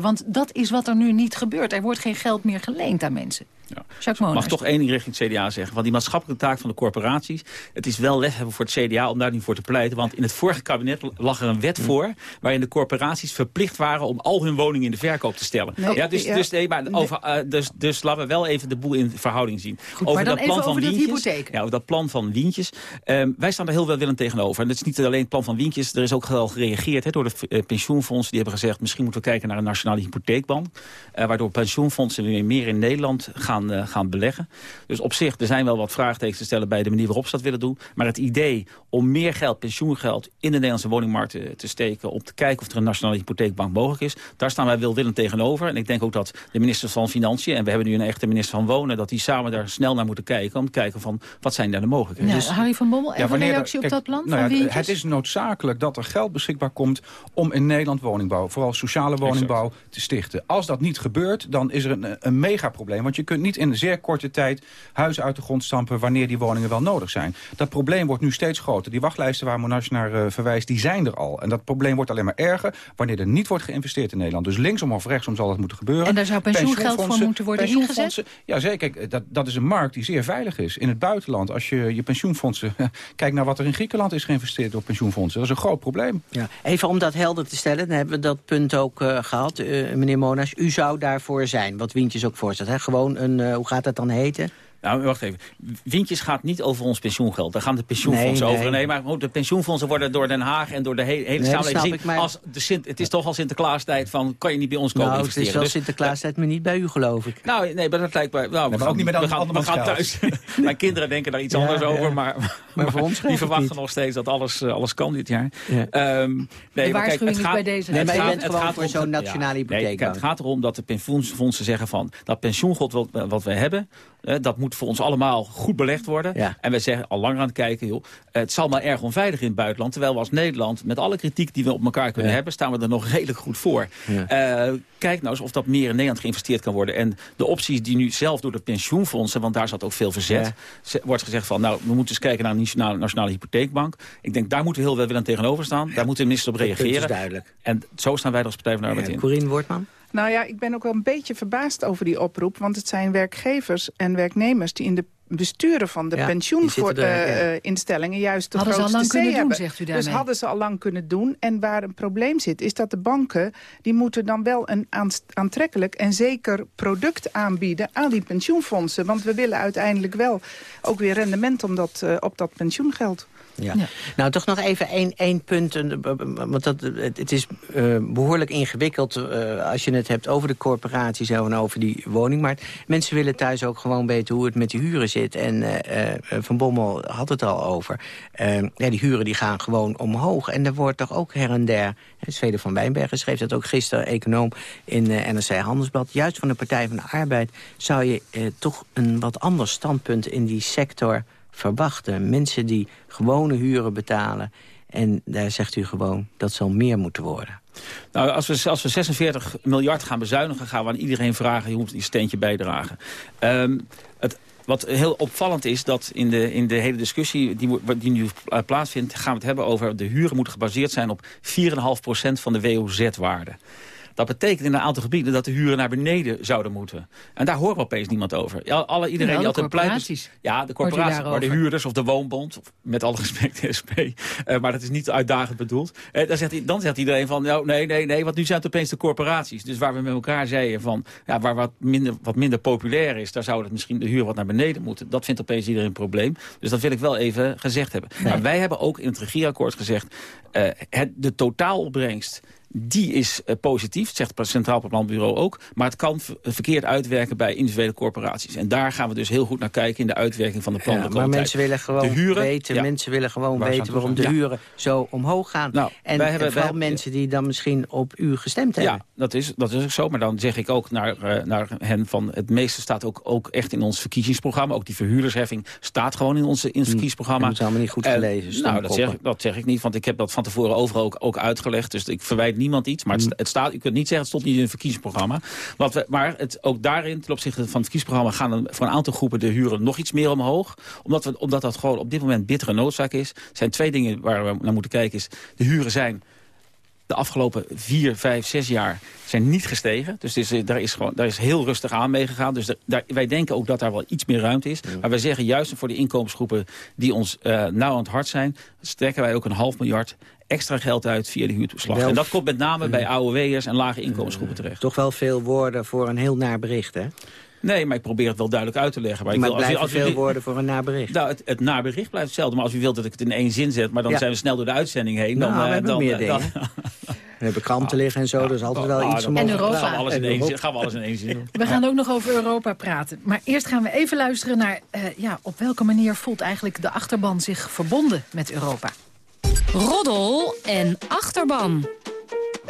[SPEAKER 11] Want dat is wat er nu niet gebeurt. Er wordt geen geld meer geleend aan mensen.
[SPEAKER 10] Ja.
[SPEAKER 11] Jacques
[SPEAKER 10] mag toch één ding richting het CDA zeggen. Want die maatschappelijke taak van de corporaties... het is wel lef hebben voor het CDA om daar niet voor te pleiten. Want in het vorige kabinet lag er een wet voor... waarin de corporaties verplicht waren om al hun woningen in de verkoop te stellen.
[SPEAKER 13] Nee,
[SPEAKER 10] ja, dus,
[SPEAKER 13] ja.
[SPEAKER 10] dus, nee, maar over, uh, dus, dus laten we wel even de boel in verhouding zien.
[SPEAKER 11] Goed,
[SPEAKER 10] over dat plan van
[SPEAKER 11] over
[SPEAKER 10] Wientjes,
[SPEAKER 11] hypotheek.
[SPEAKER 10] Ja, over dat plan van Wientjes. Um, wij staan er heel welwillend tegenover. En dat is niet alleen het plan van Wientjes. Er is ook wel gereageerd he, door de uh, pensioenfondsen. Die hebben gezegd, misschien moeten we kijken naar een nationale hypotheekbank. Uh, waardoor pensioenfondsen weer meer in Nederland gaan, uh, gaan beleggen. Dus op zich, er zijn wel wat vraagtekens te stellen bij de manier waarop ze dat willen doen. Maar het idee om meer geld, pensioengeld, in de Nederlandse woningmarkt te, te steken... om te kijken of er een nationale hypotheekbank mogelijk is... daar staan wij welwillend tegenover. En ik denk ook dat de minister van Financiën... en we hebben nu een echte minister van Wonen... dat die samen daar snel naar moeten kijken... om te kijken van wat zijn daar de mogelijkheden.
[SPEAKER 11] Ja,
[SPEAKER 10] Dus-
[SPEAKER 11] Harry van Bommel, even
[SPEAKER 14] wanneer
[SPEAKER 11] een
[SPEAKER 14] er-
[SPEAKER 11] reactie op
[SPEAKER 14] kijk,
[SPEAKER 11] dat plan
[SPEAKER 14] nou ja? Het is noodzakelijk dat er geld beschikbaar komt om in Nederland woningbouw, vooral sociale woningbouw, te stichten. Als dat niet gebeurt, dan is er een, een megaprobleem. Want je kunt niet in een zeer korte tijd huizen uit de grond stampen wanneer die woningen wel nodig zijn. Dat probleem wordt nu steeds groter. Die wachtlijsten waar Monash naar eh, verwijst, die zijn er al. En dat probleem wordt alleen maar erger wanneer er niet wordt geïnvesteerd in Nederland. Dus linksom of rechtsom zal dat moeten gebeuren.
[SPEAKER 11] En daar zou pensioengeld voor
[SPEAKER 14] Pensioenfondsen-
[SPEAKER 11] moeten worden
[SPEAKER 14] pensioenfondsen- Ja, zeker. Kijk, dat, dat is een markt die zeer veilig is. In het buitenland, als je je pensioenfondsen... [LAUGHS] Kijk naar wat er in Griekenland is geïnvesteerd door pensioenfondsen. Dat is een groot probleem.
[SPEAKER 27] Ja, even om dat helder te stellen, dan hebben we dat punt ook eh, gehad. Eh, meneer Monas, u zou daarvoor zijn, wat Wientjes ook voorstelt. Hè? Gewoon een, eh, hoe gaat dat dan heten?
[SPEAKER 10] Nou, wacht even. Wintjes gaat niet over ons pensioengeld. Daar gaan de pensioenfondsen
[SPEAKER 27] Nee,
[SPEAKER 10] over.
[SPEAKER 27] nee.
[SPEAKER 10] Nee, maar de pensioenfondsen worden door Den Haag en door de he- hele
[SPEAKER 27] Nee, dat
[SPEAKER 10] samenleving
[SPEAKER 27] maar-
[SPEAKER 10] als de Sint, het is toch al Sinterklaastijd van kan je niet bij ons komen
[SPEAKER 27] Nou, het is wel
[SPEAKER 10] Dus-
[SPEAKER 27] Sinterklaas, maar niet bij u, geloof ik.
[SPEAKER 10] nou, nee, maar dat lijkt mij... Nou, we,
[SPEAKER 14] maar
[SPEAKER 10] gaan,
[SPEAKER 14] ook niet met
[SPEAKER 10] we
[SPEAKER 14] ander-
[SPEAKER 10] gaan, we gaan thuis. [LAUGHS] Mijn kinderen denken daar iets
[SPEAKER 27] Ja,
[SPEAKER 10] anders
[SPEAKER 27] ja.
[SPEAKER 10] over, maar,
[SPEAKER 27] Maar voor [LAUGHS] ons
[SPEAKER 10] die verwachten nog steeds dat alles, eh, alles kan dit jaar.
[SPEAKER 27] Ja.
[SPEAKER 10] Ehm, nee, maar kijk,
[SPEAKER 11] waarschuwing
[SPEAKER 10] het
[SPEAKER 11] is
[SPEAKER 10] gaat,
[SPEAKER 11] bij deze.
[SPEAKER 27] Nee, maar je
[SPEAKER 10] gaat-
[SPEAKER 27] bent
[SPEAKER 10] het gaat
[SPEAKER 27] voor zo'n nationale
[SPEAKER 10] kijk, het gaat erom dat de pensioenfondsen zeggen van... dat pensioengeld wat, wat we hebben, dat moet voor ons allemaal goed belegd worden.
[SPEAKER 27] Ja.
[SPEAKER 10] En we zeggen al langer aan het kijken, joh, het zal maar erg onveilig in het buitenland. Terwijl we als Nederland, met alle kritiek die we op elkaar kunnen
[SPEAKER 27] Ja.
[SPEAKER 10] hebben... staan we er nog redelijk goed voor.
[SPEAKER 27] Ja.
[SPEAKER 10] Eh, kijk nou eens of dat meer in Nederland geïnvesteerd kan worden. En de opties die nu zelf door de pensioenfondsen... want daar zat ook veel verzet, wordt gezegd van... nou, we moeten eens kijken naar een nationale, nationale hypotheekbank. Ik denk, daar moeten we heel wel willen tegenover staan. Daar moet de minister op
[SPEAKER 27] Het punt is
[SPEAKER 10] reageren.
[SPEAKER 27] duidelijk.
[SPEAKER 10] En zo staan wij als Partij van de Arbeid in.
[SPEAKER 27] Corine Wortman?
[SPEAKER 13] Nou ja, ik ben ook wel een beetje verbaasd over die oproep. Want het zijn werkgevers en werknemers die in de besturen van de
[SPEAKER 9] Ja,
[SPEAKER 13] pensioeninstellingen
[SPEAKER 9] ja.
[SPEAKER 13] juist de
[SPEAKER 11] Hadden ze al
[SPEAKER 13] grootste
[SPEAKER 11] lang kunnen doen,
[SPEAKER 13] hebben.
[SPEAKER 11] zegt u
[SPEAKER 13] Dus
[SPEAKER 11] daarmee.
[SPEAKER 13] hadden ze al lang kunnen doen. En waar een probleem zit, is dat de banken... die moeten dan wel een aantrekkelijk en zeker product aanbieden... aan die pensioenfondsen. Want we willen uiteindelijk wel ook weer rendement om dat, eh, op dat pensioengeld.
[SPEAKER 9] Ja. Nou, toch nog even één, één punt. eh, Want dat, het is eh, behoorlijk ingewikkeld eh, als je het hebt over de corporaties en over die woningmarkt. Mensen willen thuis ook gewoon weten hoe het met de huren zit. En Van Bommel had het al over. Ja, die huren die gaan gewoon omhoog. En er wordt toch ook her en der... Zweden van Wijnbergen schreef dat ook gisteren, econoom in NRC Handelsblad. Juist van de Partij van de Arbeid zou je toch een wat ander standpunt in die sector verwachten. Mensen die gewone huren betalen. En daar zegt u gewoon, dat zal meer moeten worden.
[SPEAKER 10] Nou, als we, als we 46 miljard gaan bezuinigen... gaan we aan iedereen vragen, je moet die steentje bijdragen. Ehm, het, wat heel opvallend is, dat in de, in de hele discussie die, die nu eh, plaatsvindt... gaan we het hebben over de huren moeten gebaseerd zijn op 4,5% van de WOZ-waarde. Dat betekent in een aantal gebieden dat de huren naar beneden zouden moeten. En daar horen we opeens niemand over. Ja, alle, iedereen
[SPEAKER 11] Nou,
[SPEAKER 10] die altijd pleit... Ja, de
[SPEAKER 11] Hoort
[SPEAKER 10] corporaties, maar de huurders of de woonbond... Of, met alle respect, de SP. eh, maar dat is niet uitdagend bedoeld. Eh, dan, zegt, dan zegt iedereen van, nou, nee, nee, nee... want nu zijn het opeens de corporaties. Dus waar we met elkaar zeiden van... Ja, waar wat minder, wat minder populair is... daar zou het misschien de huur wat naar beneden moeten. Dat vindt opeens iedereen een probleem. Dus dat wil ik wel even gezegd hebben. Maar wij hebben ook in het regeerakkoord gezegd... eh, het, de totaalopbrengst die is eh, positief, zegt het Centraal Planbureau ook. Maar het kan v- verkeerd uitwerken bij individuele corporaties. En daar gaan we dus heel goed naar kijken in de uitwerking van de plannen.
[SPEAKER 9] Ja, maar mensen willen gewoon
[SPEAKER 10] huren,
[SPEAKER 9] weten,
[SPEAKER 10] ja.
[SPEAKER 9] mensen willen gewoon
[SPEAKER 10] Waar
[SPEAKER 9] weten waarom de.
[SPEAKER 10] Ja.
[SPEAKER 9] huren zo omhoog gaan.
[SPEAKER 10] Nou,
[SPEAKER 9] en
[SPEAKER 10] wij
[SPEAKER 9] en
[SPEAKER 10] hebben-
[SPEAKER 9] vooral
[SPEAKER 10] wij-
[SPEAKER 9] mensen die dan misschien op u gestemd hebben.
[SPEAKER 10] Ja, dat is, dat is ook zo. Maar dan zeg ik ook naar, eh, naar hen van... het meeste staat ook, ook echt in ons verkiezingsprogramma. Ook die verhuurdersheffing staat gewoon in, onze, in het verkiezingsprogramma.
[SPEAKER 9] dat is allemaal niet goed
[SPEAKER 10] En,
[SPEAKER 9] gelezen,
[SPEAKER 10] nou, dat zeg, dat zeg ik niet, want ik heb dat van tevoren overal ook, ook uitgelegd. Dus ik verwijt niemand iets. Maar het, sta- het staat, u kunt niet zeggen, het stond niet in het verkiezingsprogramma. Wat we, maar het, ook daarin, ten opzichte van het verkiezingsprogramma... gaan voor een aantal groepen de huren nog iets meer omhoog. Omdat, we, omdat dat gewoon op dit moment bittere noodzaak is. Er zijn twee dingen waar we naar moeten kijken. Is, de huren zijn de afgelopen vier, vijf, zes jaar zijn niet gestegen. Dus is, daar, is gewoon, daar is heel rustig aan meegegaan. Dus daar- daar, wij denken ook dat daar wel iets meer ruimte is. Maar wij zeggen juist voor de inkomensgroepen die ons eh nauw aan het hart zijn... strekken wij ook een half miljard extra geld uit via de huurtoeslag.
[SPEAKER 9] Wel-
[SPEAKER 10] En dat komt met name bij AOW'ers en lage inkomensgroepen terecht.
[SPEAKER 9] Toch wel veel woorden voor een heel naar bericht, hè?
[SPEAKER 10] Nee, maar ik probeer het wel duidelijk uit te leggen.
[SPEAKER 9] Maar,
[SPEAKER 10] ik
[SPEAKER 9] het
[SPEAKER 10] wil, als u- als u-
[SPEAKER 9] veel woorden voor een nabericht.
[SPEAKER 10] Nou, het, het nabericht blijft hetzelfde. Maar als u wilt dat ik het in één zin zet... maar dan
[SPEAKER 9] Ja.
[SPEAKER 10] zijn we snel door de uitzending heen...
[SPEAKER 9] Nou,
[SPEAKER 10] dan,
[SPEAKER 9] we
[SPEAKER 10] eh,
[SPEAKER 9] hebben
[SPEAKER 10] dan,
[SPEAKER 9] meer
[SPEAKER 10] eh,
[SPEAKER 9] dingen.
[SPEAKER 10] dan-
[SPEAKER 9] We hebben kranten liggen en zo, dus altijd wel
[SPEAKER 10] Ah,
[SPEAKER 9] iets om te
[SPEAKER 11] Europa.
[SPEAKER 10] Gaan we alles in
[SPEAKER 9] En
[SPEAKER 10] één zin,
[SPEAKER 9] Europa.
[SPEAKER 10] gaan we alles in één zin doen.
[SPEAKER 11] We gaan ook nog over Europa praten. Maar eerst gaan we even luisteren naar... eh, ja, op welke manier voelt eigenlijk de achterban zich verbonden met Europa?
[SPEAKER 28] Roddel en achterban.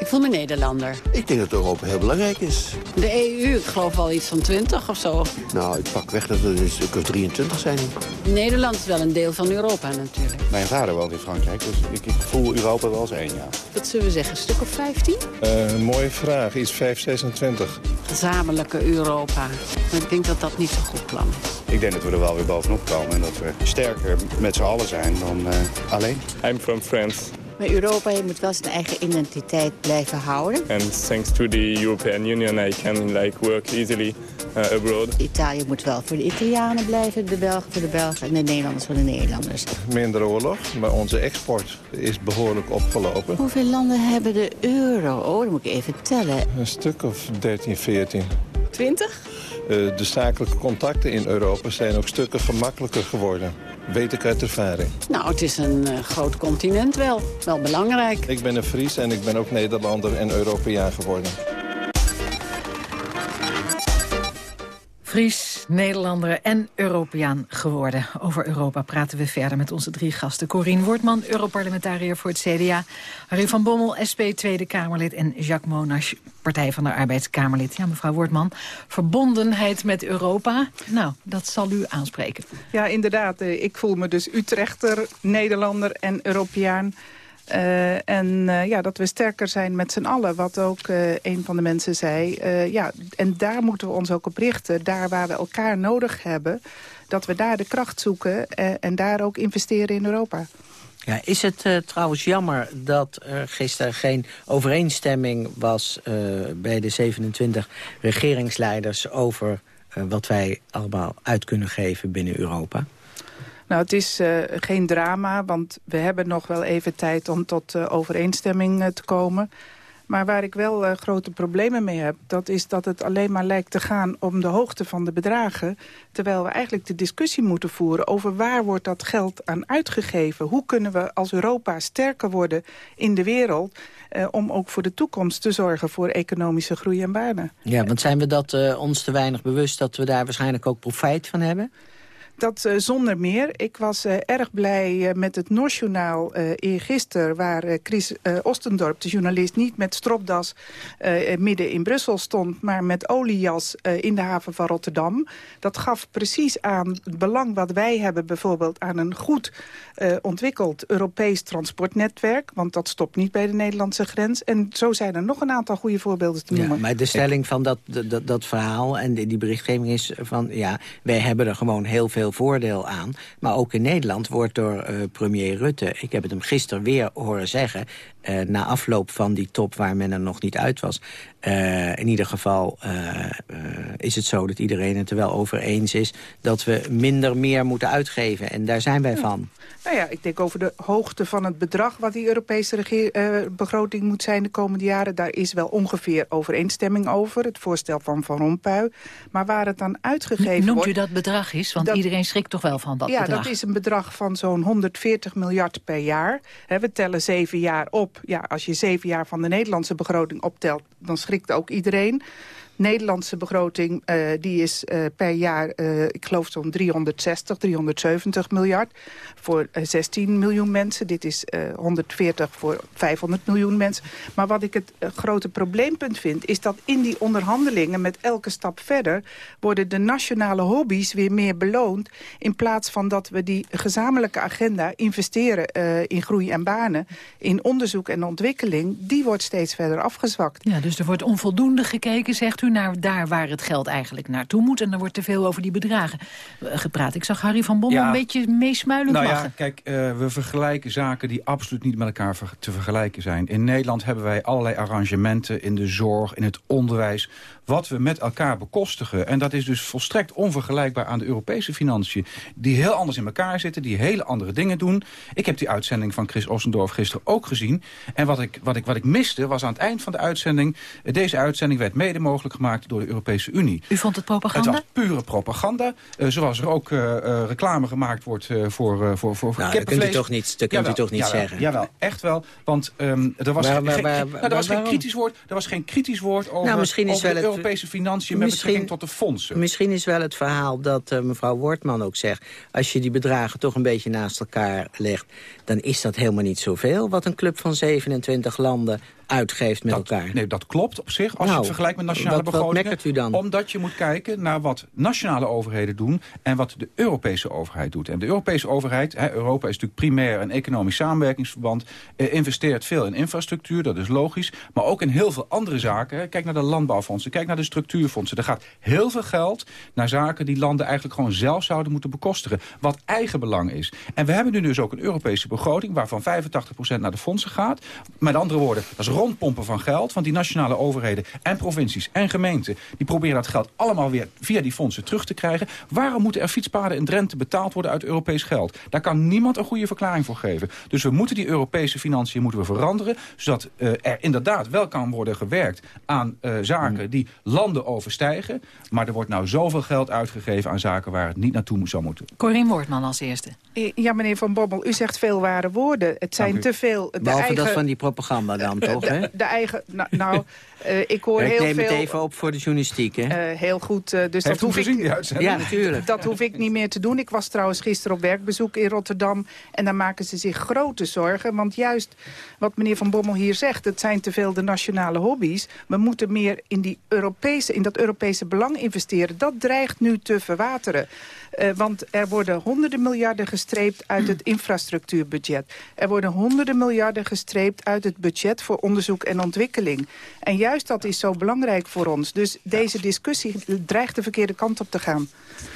[SPEAKER 29] Ik voel me Nederlander.
[SPEAKER 30] Ik denk dat Europa heel belangrijk is.
[SPEAKER 29] De EU, ik geloof wel iets van 20 of zo.
[SPEAKER 30] Nou, ik pak weg dat er een stuk of 23 zijn.
[SPEAKER 29] Nederland is wel een deel van Europa natuurlijk.
[SPEAKER 31] Mijn vader woont in Frankrijk, dus ik, ik voel Europa wel als één, ja.
[SPEAKER 29] Wat zullen we zeggen, een stuk of 15?
[SPEAKER 31] Eh, een mooie vraag, iets 526.
[SPEAKER 29] Gezamenlijke Europa. Maar ik denk dat dat niet zo'n goed plan is.
[SPEAKER 31] Ik denk dat we er wel weer bovenop komen en dat we sterker met z'n allen zijn dan eh, alleen. I'm from France.
[SPEAKER 32] Maar Europa je moet wel zijn eigen identiteit blijven houden.
[SPEAKER 33] And thanks to the European Union, I can like work easily uh, abroad.
[SPEAKER 32] Italië moet wel voor de Italianen blijven, de Belgen voor de Belgen en de Nederlanders voor de Nederlanders.
[SPEAKER 31] Minder oorlog, maar onze export is behoorlijk opgelopen.
[SPEAKER 32] Hoeveel landen hebben de euro? Oh, dat moet ik even tellen.
[SPEAKER 31] Een stuk of 13, 14.
[SPEAKER 29] 20?
[SPEAKER 31] Eh, de zakelijke contacten in Europa zijn ook stukken gemakkelijker geworden. Weet ik uit ervaring.
[SPEAKER 29] Nou, het is een eh, groot continent wel. Wel belangrijk.
[SPEAKER 31] Ik ben een Fries en ik ben ook Nederlander en Europeaan geworden.
[SPEAKER 11] Fries, Nederlander en Europeaan geworden. Over Europa praten we verder met onze drie gasten. Corien Wortman, Europarlementariër voor het CDA. Harry van Bommel, SP Tweede Kamerlid. En Jacques Monash, Partij van de Arbeidskamerlid. Ja, mevrouw Wortman, verbondenheid met Europa. Nou, dat zal u aanspreken.
[SPEAKER 13] Ja, inderdaad. eh, Ik voel me dus Utrechter, Nederlander en Europeaan. Eh, en eh, ja, dat we sterker zijn met z'n allen, wat ook eh, een van de mensen zei. Ja, en daar moeten we ons ook op richten. Daar waar we elkaar nodig hebben, dat we daar de kracht zoeken... en daar ook investeren in Europa.
[SPEAKER 9] Ja, is het trouwens jammer dat er gisteren geen overeenstemming was... bij de 27 regeringsleiders over wat wij allemaal uit kunnen geven binnen Europa?
[SPEAKER 13] Nou, het is uh, geen drama, want we hebben nog wel even tijd om tot uh, overeenstemming uh, te komen. Maar waar ik wel grote problemen mee heb... dat is dat het alleen maar lijkt te gaan om de hoogte van de bedragen... terwijl we eigenlijk de discussie moeten voeren... over waar wordt dat geld aan uitgegeven? Hoe kunnen we als Europa sterker worden in de wereld... om ook voor de toekomst te zorgen voor economische groei en banen?
[SPEAKER 9] Ja, want zijn we dat ons te weinig bewust... dat we daar waarschijnlijk ook profijt van hebben?
[SPEAKER 13] Dat uh, zonder meer. Ik was uh, erg blij uh, met het Nationaal eergisteren... waar Chris Ostendorp, de journalist, niet met stropdas midden in Brussel stond... maar met oliejas in de haven van Rotterdam. Dat gaf precies aan het belang wat wij hebben... bijvoorbeeld aan een goed ontwikkeld Europees transportnetwerk. Want dat stopt niet bij de Nederlandse grens. En zo zijn er nog een aantal goede voorbeelden te noemen.
[SPEAKER 9] Ja, maar de stelling van dat, dat, dat verhaal en die, die berichtgeving is van... ja, wij hebben er gewoon heel veel voordeel aan. Maar ook in Nederland wordt door uh, premier Rutte... ik heb het hem gisteren weer horen zeggen... Uh, na afloop van die top waar men er nog niet uit was... Uh, in ieder geval is het zo dat iedereen het er wel over eens is... dat we minder meer moeten uitgeven. En daar zijn wij van.
[SPEAKER 13] Nou ja, ik denk over de hoogte van het bedrag... wat die Europese begroting moet zijn de komende jaren... daar is wel ongeveer overeenstemming over. Het voorstel van Van Rompuy. Maar waar het dan uitgegeven
[SPEAKER 11] Noemt
[SPEAKER 13] wordt...
[SPEAKER 11] u dat bedrag is? Want iedereen schrikt toch wel van dat
[SPEAKER 13] ja,
[SPEAKER 11] bedrag?
[SPEAKER 13] Ja, dat is een bedrag van zo'n 140 miljard per jaar. we tellen zeven jaar op. Ja, als je zeven jaar van de Nederlandse begroting optelt... dan schrikt ook iedereen. Nederlandse begroting uh, die is uh, per jaar, uh, ik geloof zo'n 360, 370 miljard voor 16 miljoen mensen. Dit is 140 voor 500 miljoen mensen. Maar wat ik het grote probleempunt vind... is dat in die onderhandelingen met elke stap verder... worden de nationale hobby's weer meer beloond... in plaats van dat we die gezamenlijke agenda investeren in groei en banen... in onderzoek en ontwikkeling, die wordt steeds verder afgezwakt.
[SPEAKER 11] Ja, dus er wordt onvoldoende gekeken, zegt u naar daar waar het geld eigenlijk naartoe moet. En er wordt te veel over die bedragen eh, gepraat. Ik zag Harry van Bommel
[SPEAKER 14] Ja.
[SPEAKER 11] een beetje meesmuilend
[SPEAKER 14] Nou ja, kijk, eh, we vergelijken zaken die absoluut niet met elkaar ver- te vergelijken zijn. In Nederland hebben wij allerlei arrangementen in de zorg, in het onderwijs... wat we met elkaar bekostigen. En dat is dus volstrekt onvergelijkbaar aan de Europese financiën... die heel anders in elkaar zitten, die hele andere dingen doen. Ik heb die uitzending van Chris Ossendorf gisteren ook gezien. En wat ik, wat ik, wat ik miste was aan het eind van de uitzending... eh, deze uitzending werd mede mogelijk gemaakt door de Europese Unie.
[SPEAKER 11] U vond het propaganda?
[SPEAKER 14] Het was pure propaganda. Eh, zoals er ook eh, eh, reclame gemaakt wordt eh, voor, eh, voor, voor, voor
[SPEAKER 9] Nou, dat kunt u toch niet- dat kunt u toch niet
[SPEAKER 14] jawel,
[SPEAKER 9] zeggen?
[SPEAKER 14] Jawel, echt wel. Want ehm, er was, nou, er was geen kritisch woord. Er was geen kritisch woord over,
[SPEAKER 9] Nou, misschien is
[SPEAKER 14] over
[SPEAKER 9] wel het-
[SPEAKER 14] Europese financiën met betrekking tot de fondsen.
[SPEAKER 9] Misschien is wel het verhaal dat eh, mevrouw Wortman ook zegt... als je die bedragen toch een beetje naast elkaar legt... dan is dat helemaal niet zoveel wat een club van 27 landen uitgeeft met elkaar.
[SPEAKER 14] Nee, dat klopt op zich, als je
[SPEAKER 9] Nou,
[SPEAKER 14] het vergelijkt met nationale
[SPEAKER 9] wat-
[SPEAKER 14] begrotingen.
[SPEAKER 9] u dan?
[SPEAKER 14] Omdat je moet kijken naar wat nationale overheden doen... en wat de Europese overheid doet. En de Europese overheid, hè, Europa is natuurlijk primair een economisch samenwerkingsverband... eh, investeert veel in infrastructuur, dat is logisch. Maar ook in heel veel andere zaken. Hè. Kijk naar de landbouwfondsen, kijk naar de structuurfondsen. Er gaat heel veel geld naar zaken die landen eigenlijk gewoon zelf zouden moeten bekostigen. Wat eigen belang is. En we hebben nu dus ook een Europese begroting... waarvan 85% naar de fondsen gaat. Met andere woorden, dat is rondpompen van geld... want die nationale overheden en provincies en gemeenten... die proberen dat geld allemaal weer via die fondsen terug te krijgen. Waarom moeten er fietspaden in Drenthe betaald worden uit Europees geld? Daar kan niemand een goede verklaring voor geven. Dus we moeten die Europese financiën moeten we veranderen... zodat eh, er inderdaad wel kan worden gewerkt aan eh, zaken die landen overstijgen. Maar er wordt nou zoveel geld uitgegeven aan zaken waar het niet naartoe zou moeten.
[SPEAKER 11] Corine Woordman als eerste.
[SPEAKER 13] Eh, Ja, meneer Van Bommel, u zegt veel ware woorden. Het zijn te veel... De
[SPEAKER 9] Behalve
[SPEAKER 13] eigen,
[SPEAKER 9] dat van die propaganda dan, [LAUGHS] toch?
[SPEAKER 13] De eigen... Nou, nou [LAUGHS] eh, ik hoor
[SPEAKER 9] ik
[SPEAKER 13] heel
[SPEAKER 9] neem
[SPEAKER 13] veel...
[SPEAKER 9] het even op voor de journalistiek, hè?
[SPEAKER 13] Eh, heel goed, eh, dus
[SPEAKER 9] Heeft
[SPEAKER 13] dat
[SPEAKER 9] u
[SPEAKER 13] hoef
[SPEAKER 9] gezien,
[SPEAKER 13] ik...
[SPEAKER 9] die uitzending? Ja, [LAUGHS] natuurlijk.
[SPEAKER 13] Dat hoef ik niet meer te doen. Ik was trouwens gisteren op werkbezoek in Rotterdam... en daar maken ze zich grote zorgen. Want juist wat meneer Van Bommel hier zegt... het zijn te veel de nationale hobby's. We moeten meer in, die Europese, in dat Europese belang investeren. Dat dreigt nu te verwateren. Eh, want er worden honderden miljarden gestreept uit het [CLEARS THROAT] infrastructuurbudget. Er worden honderden miljarden gestreept uit het budget voor onderzoek en ontwikkeling. En juist dat is zo belangrijk voor ons. Dus deze discussie dreigt de verkeerde kant op te gaan.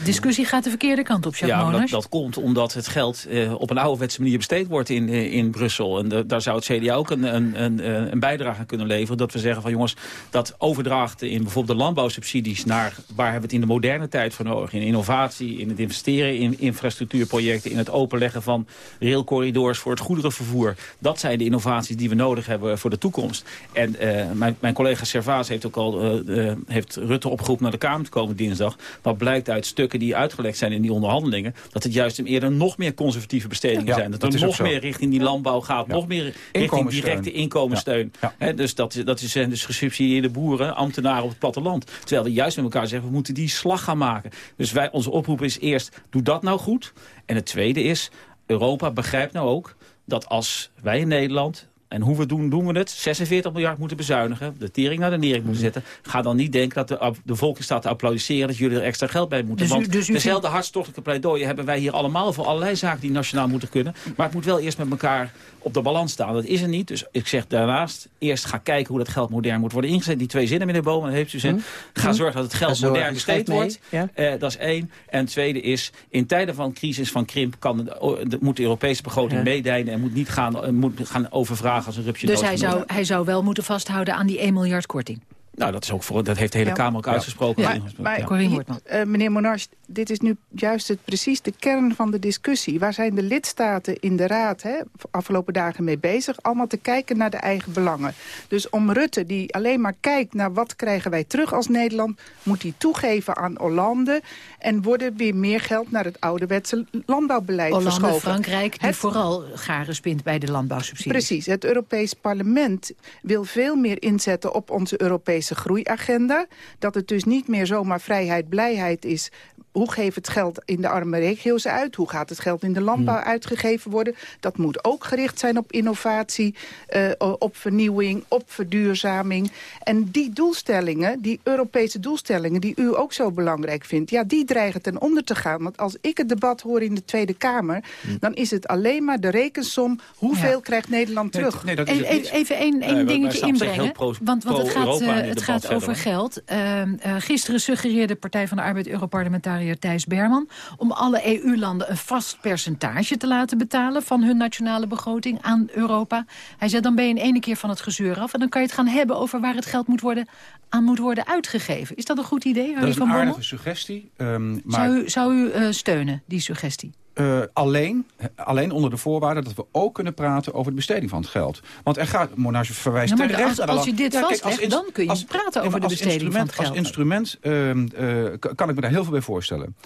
[SPEAKER 11] Discussie gaat de verkeerde kant op, Jacques
[SPEAKER 10] Ja, dat, dat, komt omdat het geld eh, op een ouderwetse manier besteed wordt in, eh, in Brussel. En daar zou het CDA ook een, een, een, een bijdrage aan kunnen leveren. Dat we zeggen van jongens, dat overdraagt in bijvoorbeeld de landbouwsubsidies... naar waar hebben we het in de moderne tijd voor nodig? In innovatie, in het investeren in infrastructuurprojecten... in het openleggen van railcorridors voor het goederenvervoer. Dat zijn de innovaties die we nodig hebben voor de toekomst. En uh, mijn, mijn collega Servaas heeft ook al uh, heeft Rutte opgeroepen naar de Kamer te komen dinsdag. Wat blijkt uit stukken die uitgelegd zijn in die onderhandelingen... dat het juist eerder nog meer conservatieve bestedingen ja, zijn. Dat, dat er nog meer richting die landbouw gaat. Ja. Nog meer richting directe inkomenssteun. Ja. dus dat, dat zijn dus gesubsidieerde boeren, ambtenaren op het platteland. Terwijl we juist met elkaar zeggen, we moeten die slag gaan maken. Dus wij, onze oproep is eerst, doe dat nou goed. En het tweede is, Europa begrijpt nou ook dat als wij in Nederland en hoe we doen, doen we het? 46 miljard moeten bezuinigen, de tering naar de nering moeten zetten. Ga dan niet denken dat de, de staat te applaudisseren... dat jullie er extra geld bij moeten. Dus u, dus dezelfde hartstochtelijke pleidooien hebben wij hier allemaal... voor allerlei zaken die nationaal moeten kunnen. Maar het moet wel eerst met elkaar op de balans staan. Dat is er niet. Dus ik zeg daarnaast, eerst ga kijken hoe dat geld modern moet worden ingezet. Die twee zinnen, meneer Bomen, heeft u zin. Hm? Ga hm? zorgen dat het geld modern besteed wordt. Ja? Uh, dat is één. En tweede is, in tijden van crisis, van krimp... Kan de, moet de Europese begroting ja. meedijnen... en moet niet gaan, moet gaan overvragen als een rupsje
[SPEAKER 11] Dus hij zou, hij zou wel moeten vasthouden aan die 1 miljard korting?
[SPEAKER 10] Nou, dat, is ook voor, dat heeft de hele ja. Kamer ook uitgesproken.
[SPEAKER 13] Ja. Maar, maar uh, meneer Monarch, dit is nu juist het, precies de kern van de discussie. Waar zijn de lidstaten in de Raad hè, afgelopen dagen mee bezig? Allemaal te kijken naar de eigen belangen. Dus om Rutte, die alleen maar kijkt naar wat krijgen wij terug als Nederland... moet hij toegeven aan Hollande... en worden weer meer geld naar het ouderwetse landbouwbeleid
[SPEAKER 11] Hollande,
[SPEAKER 13] verschoven.
[SPEAKER 11] Frankrijk, die vooral garen spint bij de landbouwsubsidies.
[SPEAKER 13] Precies, het Europees Parlement wil veel meer inzetten op onze Europese groeiagenda. Dat het dus niet meer zomaar vrijheid, blijheid is hoe geeft het geld in de arme regio's uit? Hoe gaat het geld in de landbouw hmm. uitgegeven worden? Dat moet ook gericht zijn op innovatie, uh, op vernieuwing, op verduurzaming. En die doelstellingen, die Europese doelstellingen... die u ook zo belangrijk vindt, ja, die dreigen ten onder te gaan. Want als ik het debat hoor in de Tweede Kamer... Hmm. dan is het alleen maar de rekensom... hoeveel krijgt Nederland terug?
[SPEAKER 11] Nee, nee, even, even één, één dingetje inbrengen. Pro, want, want het gaat, uh, het gaat over geld. Uh, gisteren suggereerde de Partij van de Arbeid Europarlementariër Thijs Berman... om alle EU-landen een vast percentage te laten betalen... van hun nationale begroting aan Europa. Hij zei, dan ben je in ene keer van het gezeur af... en dan kan je het gaan hebben over waar het geld moet worden, aan moet worden uitgegeven. Is dat een goed idee,
[SPEAKER 14] Dat is een aardige suggestie. Um,
[SPEAKER 11] maar... Zou u, zou u uh, steunen, die suggestie?
[SPEAKER 14] Uh, alleen, alleen onder de voorwaarde dat we ook kunnen praten over de besteding van het geld. Want er gaat, Monage verwijst ja, terecht
[SPEAKER 11] als, je dit ja, vastlegt, dan kun je als, praten over de besteding van het geld.
[SPEAKER 14] Als instrument uh, uh, kan ik me daar heel veel bij voorstellen.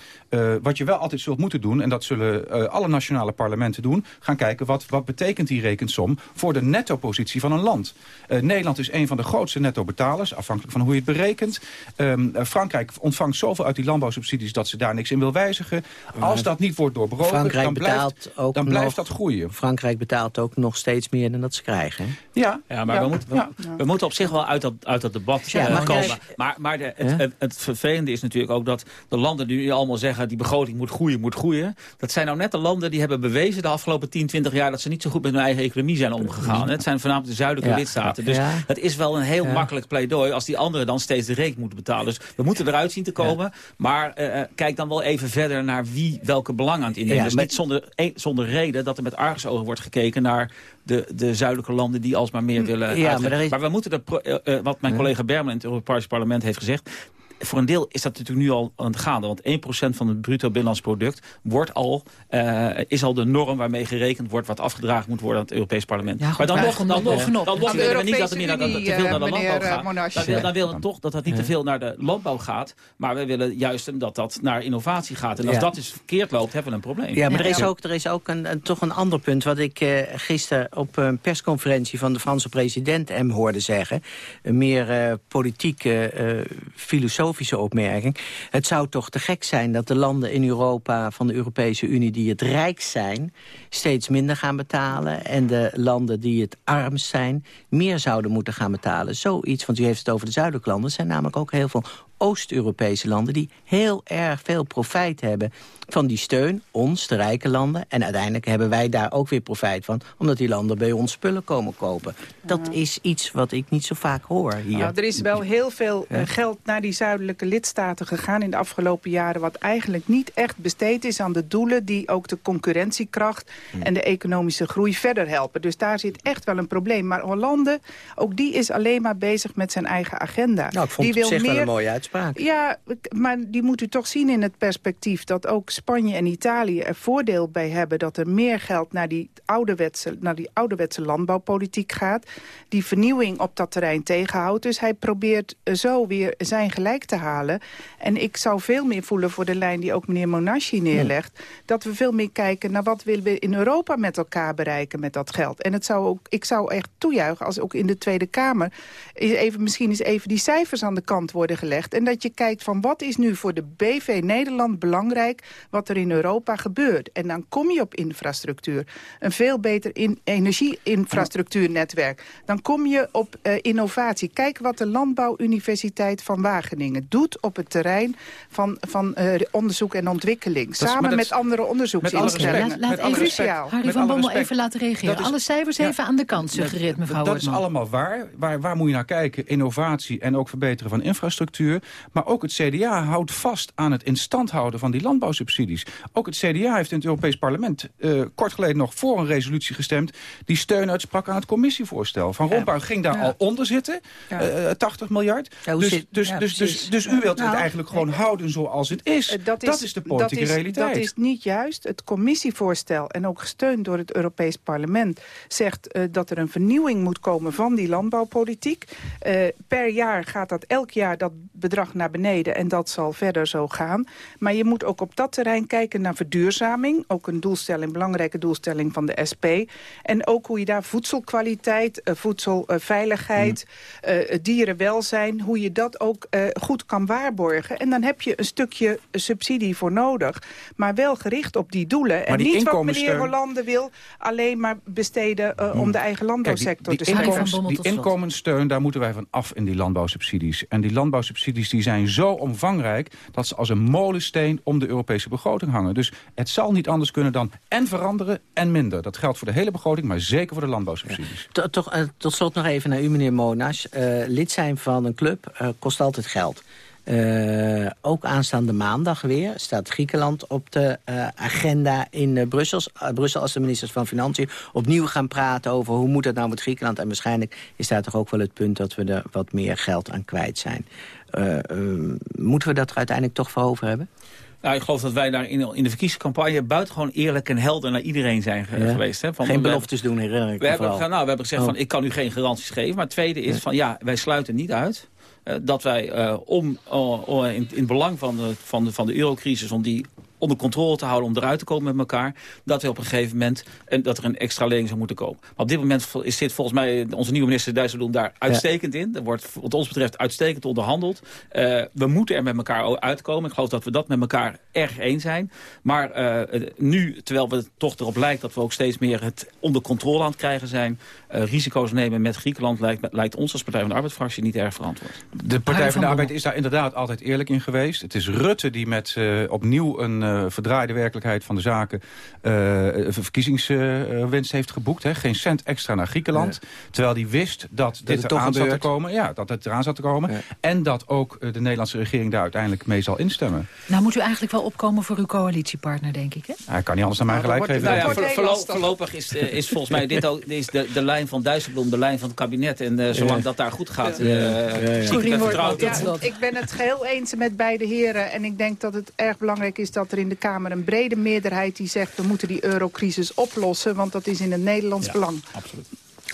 [SPEAKER 14] wat je wel altijd zult moeten doen, en dat zullen alle nationale parlementen doen... gaan kijken wat, wat betekent die rekensom voor de netto-positie van een land. Nederland is een van de grootste netto-betalers, afhankelijk van hoe je het berekent. Ehm, Frankrijk ontvangt zoveel uit die landbouwsubsidies dat ze daar niks in wil wijzigen. Als dat niet wordt doorbroken
[SPEAKER 27] Frankrijk
[SPEAKER 14] dan
[SPEAKER 27] betaalt
[SPEAKER 14] blijft,
[SPEAKER 27] ook
[SPEAKER 14] dan blijft
[SPEAKER 27] nog,
[SPEAKER 14] dat groeien.
[SPEAKER 27] Frankrijk betaalt ook nog steeds meer dan dat ze krijgen. Hè?
[SPEAKER 14] Ja,
[SPEAKER 10] ja, maar We, moeten, we, ja. we, moeten op zich wel uit dat, uit dat debat ja, uh, komen. Maar, maar de, het, het, het, vervelende is natuurlijk ook dat de landen die nu allemaal zeggen... die begroting moet groeien, moet groeien. Dat zijn nou net de landen die hebben bewezen de afgelopen 10, 20 jaar... dat ze niet zo goed met hun eigen economie zijn omgegaan. Het zijn voornamelijk de zuidelijke lidstaten. Dus het is wel een heel makkelijk pleidooi... als die anderen dan steeds de reek moeten betalen. Dus we moeten eruit zien te komen. Maar uh, kijk dan wel even verder naar wie welke belang aan het innemen. dus niet zonder zonder reden dat er met argusogen wordt gekeken naar de, de zuidelijke landen die alsmaar meer willen ja, maar, is... maar, we moeten, de, uh, uh, wat mijn collega Berman in het Europees Parlement heeft gezegd voor een deel is dat natuurlijk nu al aan het gaande. Want 1% van het bruto binnenlands product wordt al, uh, is al de norm waarmee gerekend wordt... wat afgedragen moet worden aan het Europees Parlement.
[SPEAKER 11] Ja,
[SPEAKER 10] maar dan nog, dan nog, dan nog willen we niet dat
[SPEAKER 13] het
[SPEAKER 10] niet naar, te veel naar de landbouw gaat. Dan, wil, dan willen we toch dat dat niet te veel naar de landbouw gaat. Maar we willen juist dat dat naar innovatie gaat. En als dat dus verkeerd loopt, hebben we een probleem.
[SPEAKER 27] Ja, maar er is ook, er is ook een, een toch een ander punt... wat ik uh, gisteren op een persconferentie van de Franse president M hoorde zeggen. Een meer uh, politieke, uh, filosofische opmerking. Het zou toch te gek zijn dat de landen in Europa van de Europese Unie... die het rijk zijn, steeds minder gaan betalen. En de landen die het armst zijn, meer zouden moeten gaan betalen. Zoiets, want u heeft het over de zuidelijke landen... zijn namelijk ook heel veel Oost-Europese landen... die heel erg veel profijt hebben van die steun, ons, de rijke landen. En uiteindelijk hebben wij daar ook weer profijt van... omdat die landen bij ons spullen komen kopen. Dat is iets wat ik niet zo vaak hoor hier.
[SPEAKER 13] Nou, er is wel heel veel uh, geld naar die zuidelijke lidstaten gegaan in de afgelopen jaren... wat eigenlijk niet echt besteed is aan de doelen... die ook de concurrentiekracht hmm. en de economische groei verder helpen. Dus daar zit echt wel een probleem. Maar Hollande, ook die is alleen maar bezig met zijn eigen agenda.
[SPEAKER 27] Nou, ik vond
[SPEAKER 13] die
[SPEAKER 27] zich meer... uitspraak.
[SPEAKER 13] Ja, maar die moet u toch zien in het perspectief... dat ook Spanje en Italië er voordeel bij hebben... dat er meer geld naar die ouderwetse, naar die ouderwetse landbouwpolitiek gaat... die vernieuwing op dat terrein tegenhoudt. Dus hij probeert zo weer zijn gelijk te halen. En ik zou veel meer voelen voor de lijn die ook meneer Monaschi neerlegt... dat we veel meer kijken naar wat willen we in Europa met elkaar bereiken met dat geld. En het zou ook, ik zou echt toejuichen als ook in de Tweede Kamer... Even, misschien eens even die cijfers aan de kant worden gelegd. En dat je kijkt van wat is nu voor de BV Nederland belangrijk... wat er in Europa gebeurt. En dan kom je op infrastructuur. Een veel beter in energieinfrastructuurnetwerk. Dan kom je op uh, innovatie. Kijk wat de Landbouwuniversiteit van Wageningen doet op het terrein van, van uh, onderzoek en ontwikkeling. Samen met, andere onderzoeksinstellingen.
[SPEAKER 11] Laat, laat cruciaal. Harry van Bommel even laten reageren. Alle cijfers ja, even aan de kant suggereert mevrouw
[SPEAKER 14] Dat is allemaal waar. waar. Waar moet je naar kijken? Innovatie en ook verbeteren van infrastructuur. Maar ook het CDA houdt vast aan het instand houden van die landbouwsubsidies. Ook het CDA heeft in het Europees Parlement uh, kort geleden nog voor een resolutie gestemd... die steun uitsprak aan het commissievoorstel. Van Rompuy ging daar ja. al onder zitten, ja. uh, 80 miljard. dus, zit, dus, dus, dus, dus u wilt nou, het eigenlijk gewoon houden zoals het is. Uh, dat, is dat, is de politieke
[SPEAKER 13] dat is,
[SPEAKER 14] realiteit.
[SPEAKER 13] Dat is niet juist. Het commissievoorstel, en ook gesteund door het Europees Parlement... zegt uh, dat er een vernieuwing moet komen van die landbouwpolitiek. per jaar gaat dat elk jaar dat bedrag naar beneden... en dat zal verder zo gaan. Maar je moet ook op dat terrein kijken naar verduurzaming. Ook een doelstelling, een belangrijke doelstelling van de SP. En ook hoe je daar voedselkwaliteit, uh, voedselveiligheid, mm. uh, dierenwelzijn... hoe je dat ook uh, goed kan waarborgen. En dan heb je een stukje subsidie voor nodig. Maar wel gericht op die doelen.
[SPEAKER 14] Maar
[SPEAKER 13] en
[SPEAKER 14] die
[SPEAKER 13] niet wat meneer Hollande wil... alleen maar besteden mm. om de eigen landbouwsector
[SPEAKER 14] Kijk, die, die
[SPEAKER 13] te
[SPEAKER 14] inkomens, Die inkomenssteun, daar moeten wij van af in die landbouwsubsidies. En die landbouwsubsidies die zijn zo omvangrijk... dat ze als een molensteen om de Europese begroting hangen. Dus het zal niet anders kunnen dan en veranderen en minder. Dat geldt voor de hele begroting, maar zeker voor de landbouwsubsidies.
[SPEAKER 27] Uh, tot slot nog even naar u, meneer Monas. Uh, lid zijn van een club uh, kost altijd geld. Ook aanstaande maandag weer staat Griekenland op de agenda in uh, Brussel. Brussel als de ministers van Financiën opnieuw gaan praten over hoe moet het nou met Griekenland. En waarschijnlijk is daar toch ook wel het punt dat we er wat meer geld aan kwijt zijn. Moeten we dat er uiteindelijk toch voor over hebben?
[SPEAKER 10] Nou, ik geloof dat wij daar in, in de verkiezingscampagne buitengewoon eerlijk en helder naar iedereen zijn ja. geweest. Hè?
[SPEAKER 27] Van, geen beloftes doen, herinner ik
[SPEAKER 10] we hebben, nou, we hebben gezegd oh. van ik kan u geen garanties geven. Maar het tweede is van ja, wij sluiten niet uit uh, dat wij uh, om, uh, in, in belang van de, van, de, van de eurocrisis, om die onder controle te houden om eruit te komen met elkaar... dat we op een gegeven moment en dat er een extra lening zou moeten komen. Maar op dit moment is dit volgens mij... onze nieuwe minister Dijsselbloem daar uitstekend ja. in. Er wordt wat ons betreft uitstekend onderhandeld. Uh, we moeten er met elkaar uitkomen. Ik geloof dat we dat met elkaar erg eens zijn. Maar uh, nu, terwijl we toch erop lijkt dat we ook steeds meer het onder controle aan het krijgen zijn... Uh, risico's nemen met Griekenland lijkt, lijkt ons als Partij van de Arbeidsfractie niet erg verantwoord.
[SPEAKER 14] De Partij van de Arbeid is daar inderdaad altijd eerlijk in geweest. Het is Rutte die met opnieuw een uh, verdraaide werkelijkheid van de zaken... Uh, een verkiezingswinst heeft geboekt. Hè. Geen cent extra naar Griekenland. Terwijl hij wist dat, dit eraan zat te komen. Ja, dat het eraan zat te komen. Ja. En dat ook de Nederlandse regering daar uiteindelijk mee zal instemmen.
[SPEAKER 11] Nou moet u eigenlijk wel opkomen voor uw coalitiepartner, denk ik. Hè?
[SPEAKER 14] Hij kan niet anders dan mij gelijk geven.
[SPEAKER 10] Nou ja, voorlo voorlopig is, uh, is volgens mij dit ook [LAUGHS] is de, de lijn van Dijsselbloem, de lijn van het kabinet. En uh, zolang dat daar goed gaat,
[SPEAKER 13] ik ben het geheel eens met beide heren. En ik denk dat het erg belangrijk is dat er in de Kamer een brede meerderheid die zegt... we moeten die eurocrisis oplossen, want dat is in het Nederlands ja, belang.
[SPEAKER 10] Absoluut.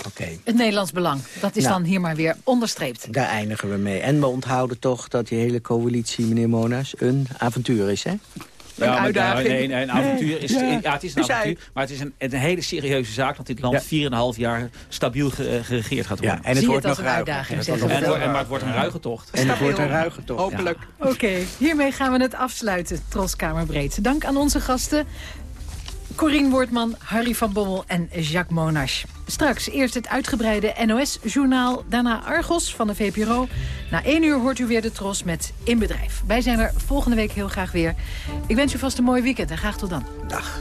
[SPEAKER 27] Okay.
[SPEAKER 11] Het Nederlands belang, dat is nou, dan hier maar weer onderstreept.
[SPEAKER 27] Daar eindigen we mee. En we onthouden toch dat die hele coalitie, meneer Monas, een avontuur is, hè?
[SPEAKER 10] Een ja, uitdaging. Nee, nee, een avontuur is, ja. ja. het is een dus avontuur, maar het is een, een hele serieuze zaak... dat dit land ja. 4,5 jaar stabiel geregeerd gaat worden.
[SPEAKER 27] Ja, en het wordt nog ruiger.
[SPEAKER 10] En, en, en, maar het wordt een ruige tocht.
[SPEAKER 27] En het wordt een ruige tocht.
[SPEAKER 11] Hopelijk. Oké, okay, hiermee gaan we het afsluiten, Troskamerbreed. Dank aan onze gasten. Corine Woordman, Harry van Bommel en Jacques Monash. Straks eerst het uitgebreide NOS-journaal, daarna Argos van de VPRO. Na één uur hoort u weer de Tros met In Bedrijf. Wij zijn er volgende week heel graag weer. Ik wens u vast een mooi weekend en graag tot dan.
[SPEAKER 27] Dag.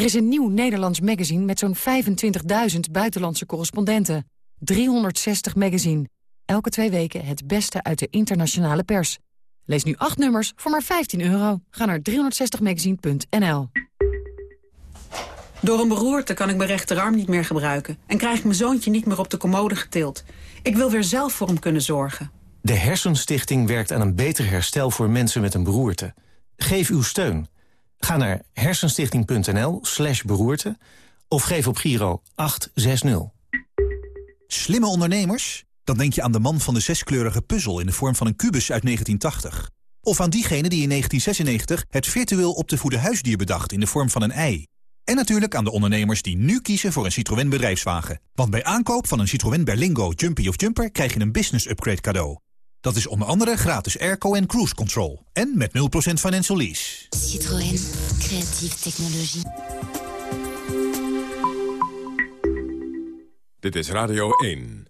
[SPEAKER 34] Er is een nieuw Nederlands magazine met zo'n 25.000 buitenlandse correspondenten. 360 magazine. Elke twee weken het beste uit de internationale pers. Lees nu acht nummers voor maar 15 euro. Ga naar 360magazine.nl
[SPEAKER 35] Door een beroerte kan ik mijn rechterarm niet meer gebruiken... en krijg ik mijn zoontje niet meer op de commode getild. Ik wil weer zelf voor hem kunnen zorgen.
[SPEAKER 36] De Hersenstichting werkt aan een beter herstel voor mensen met een beroerte. Geef uw steun. Ga naar hersenstichting.nl slash beroerte of geef op Giro 860.
[SPEAKER 37] Slimme ondernemers? Dan denk je aan de man van de zeskleurige puzzel in de vorm van een kubus uit 1980. Of aan diegene die in 1996 het virtueel op te voeden huisdier bedacht in de vorm van een ei. En natuurlijk aan de ondernemers die nu kiezen voor een Citroën bedrijfswagen. Want bij aankoop van een Citroën Berlingo, Jumpy of Jumper krijg je een business upgrade cadeau. Dat is onder andere gratis airco en cruise control. En met 0% financial lease.
[SPEAKER 38] Citroën. Creatieve technologie.
[SPEAKER 39] Dit is Radio 1.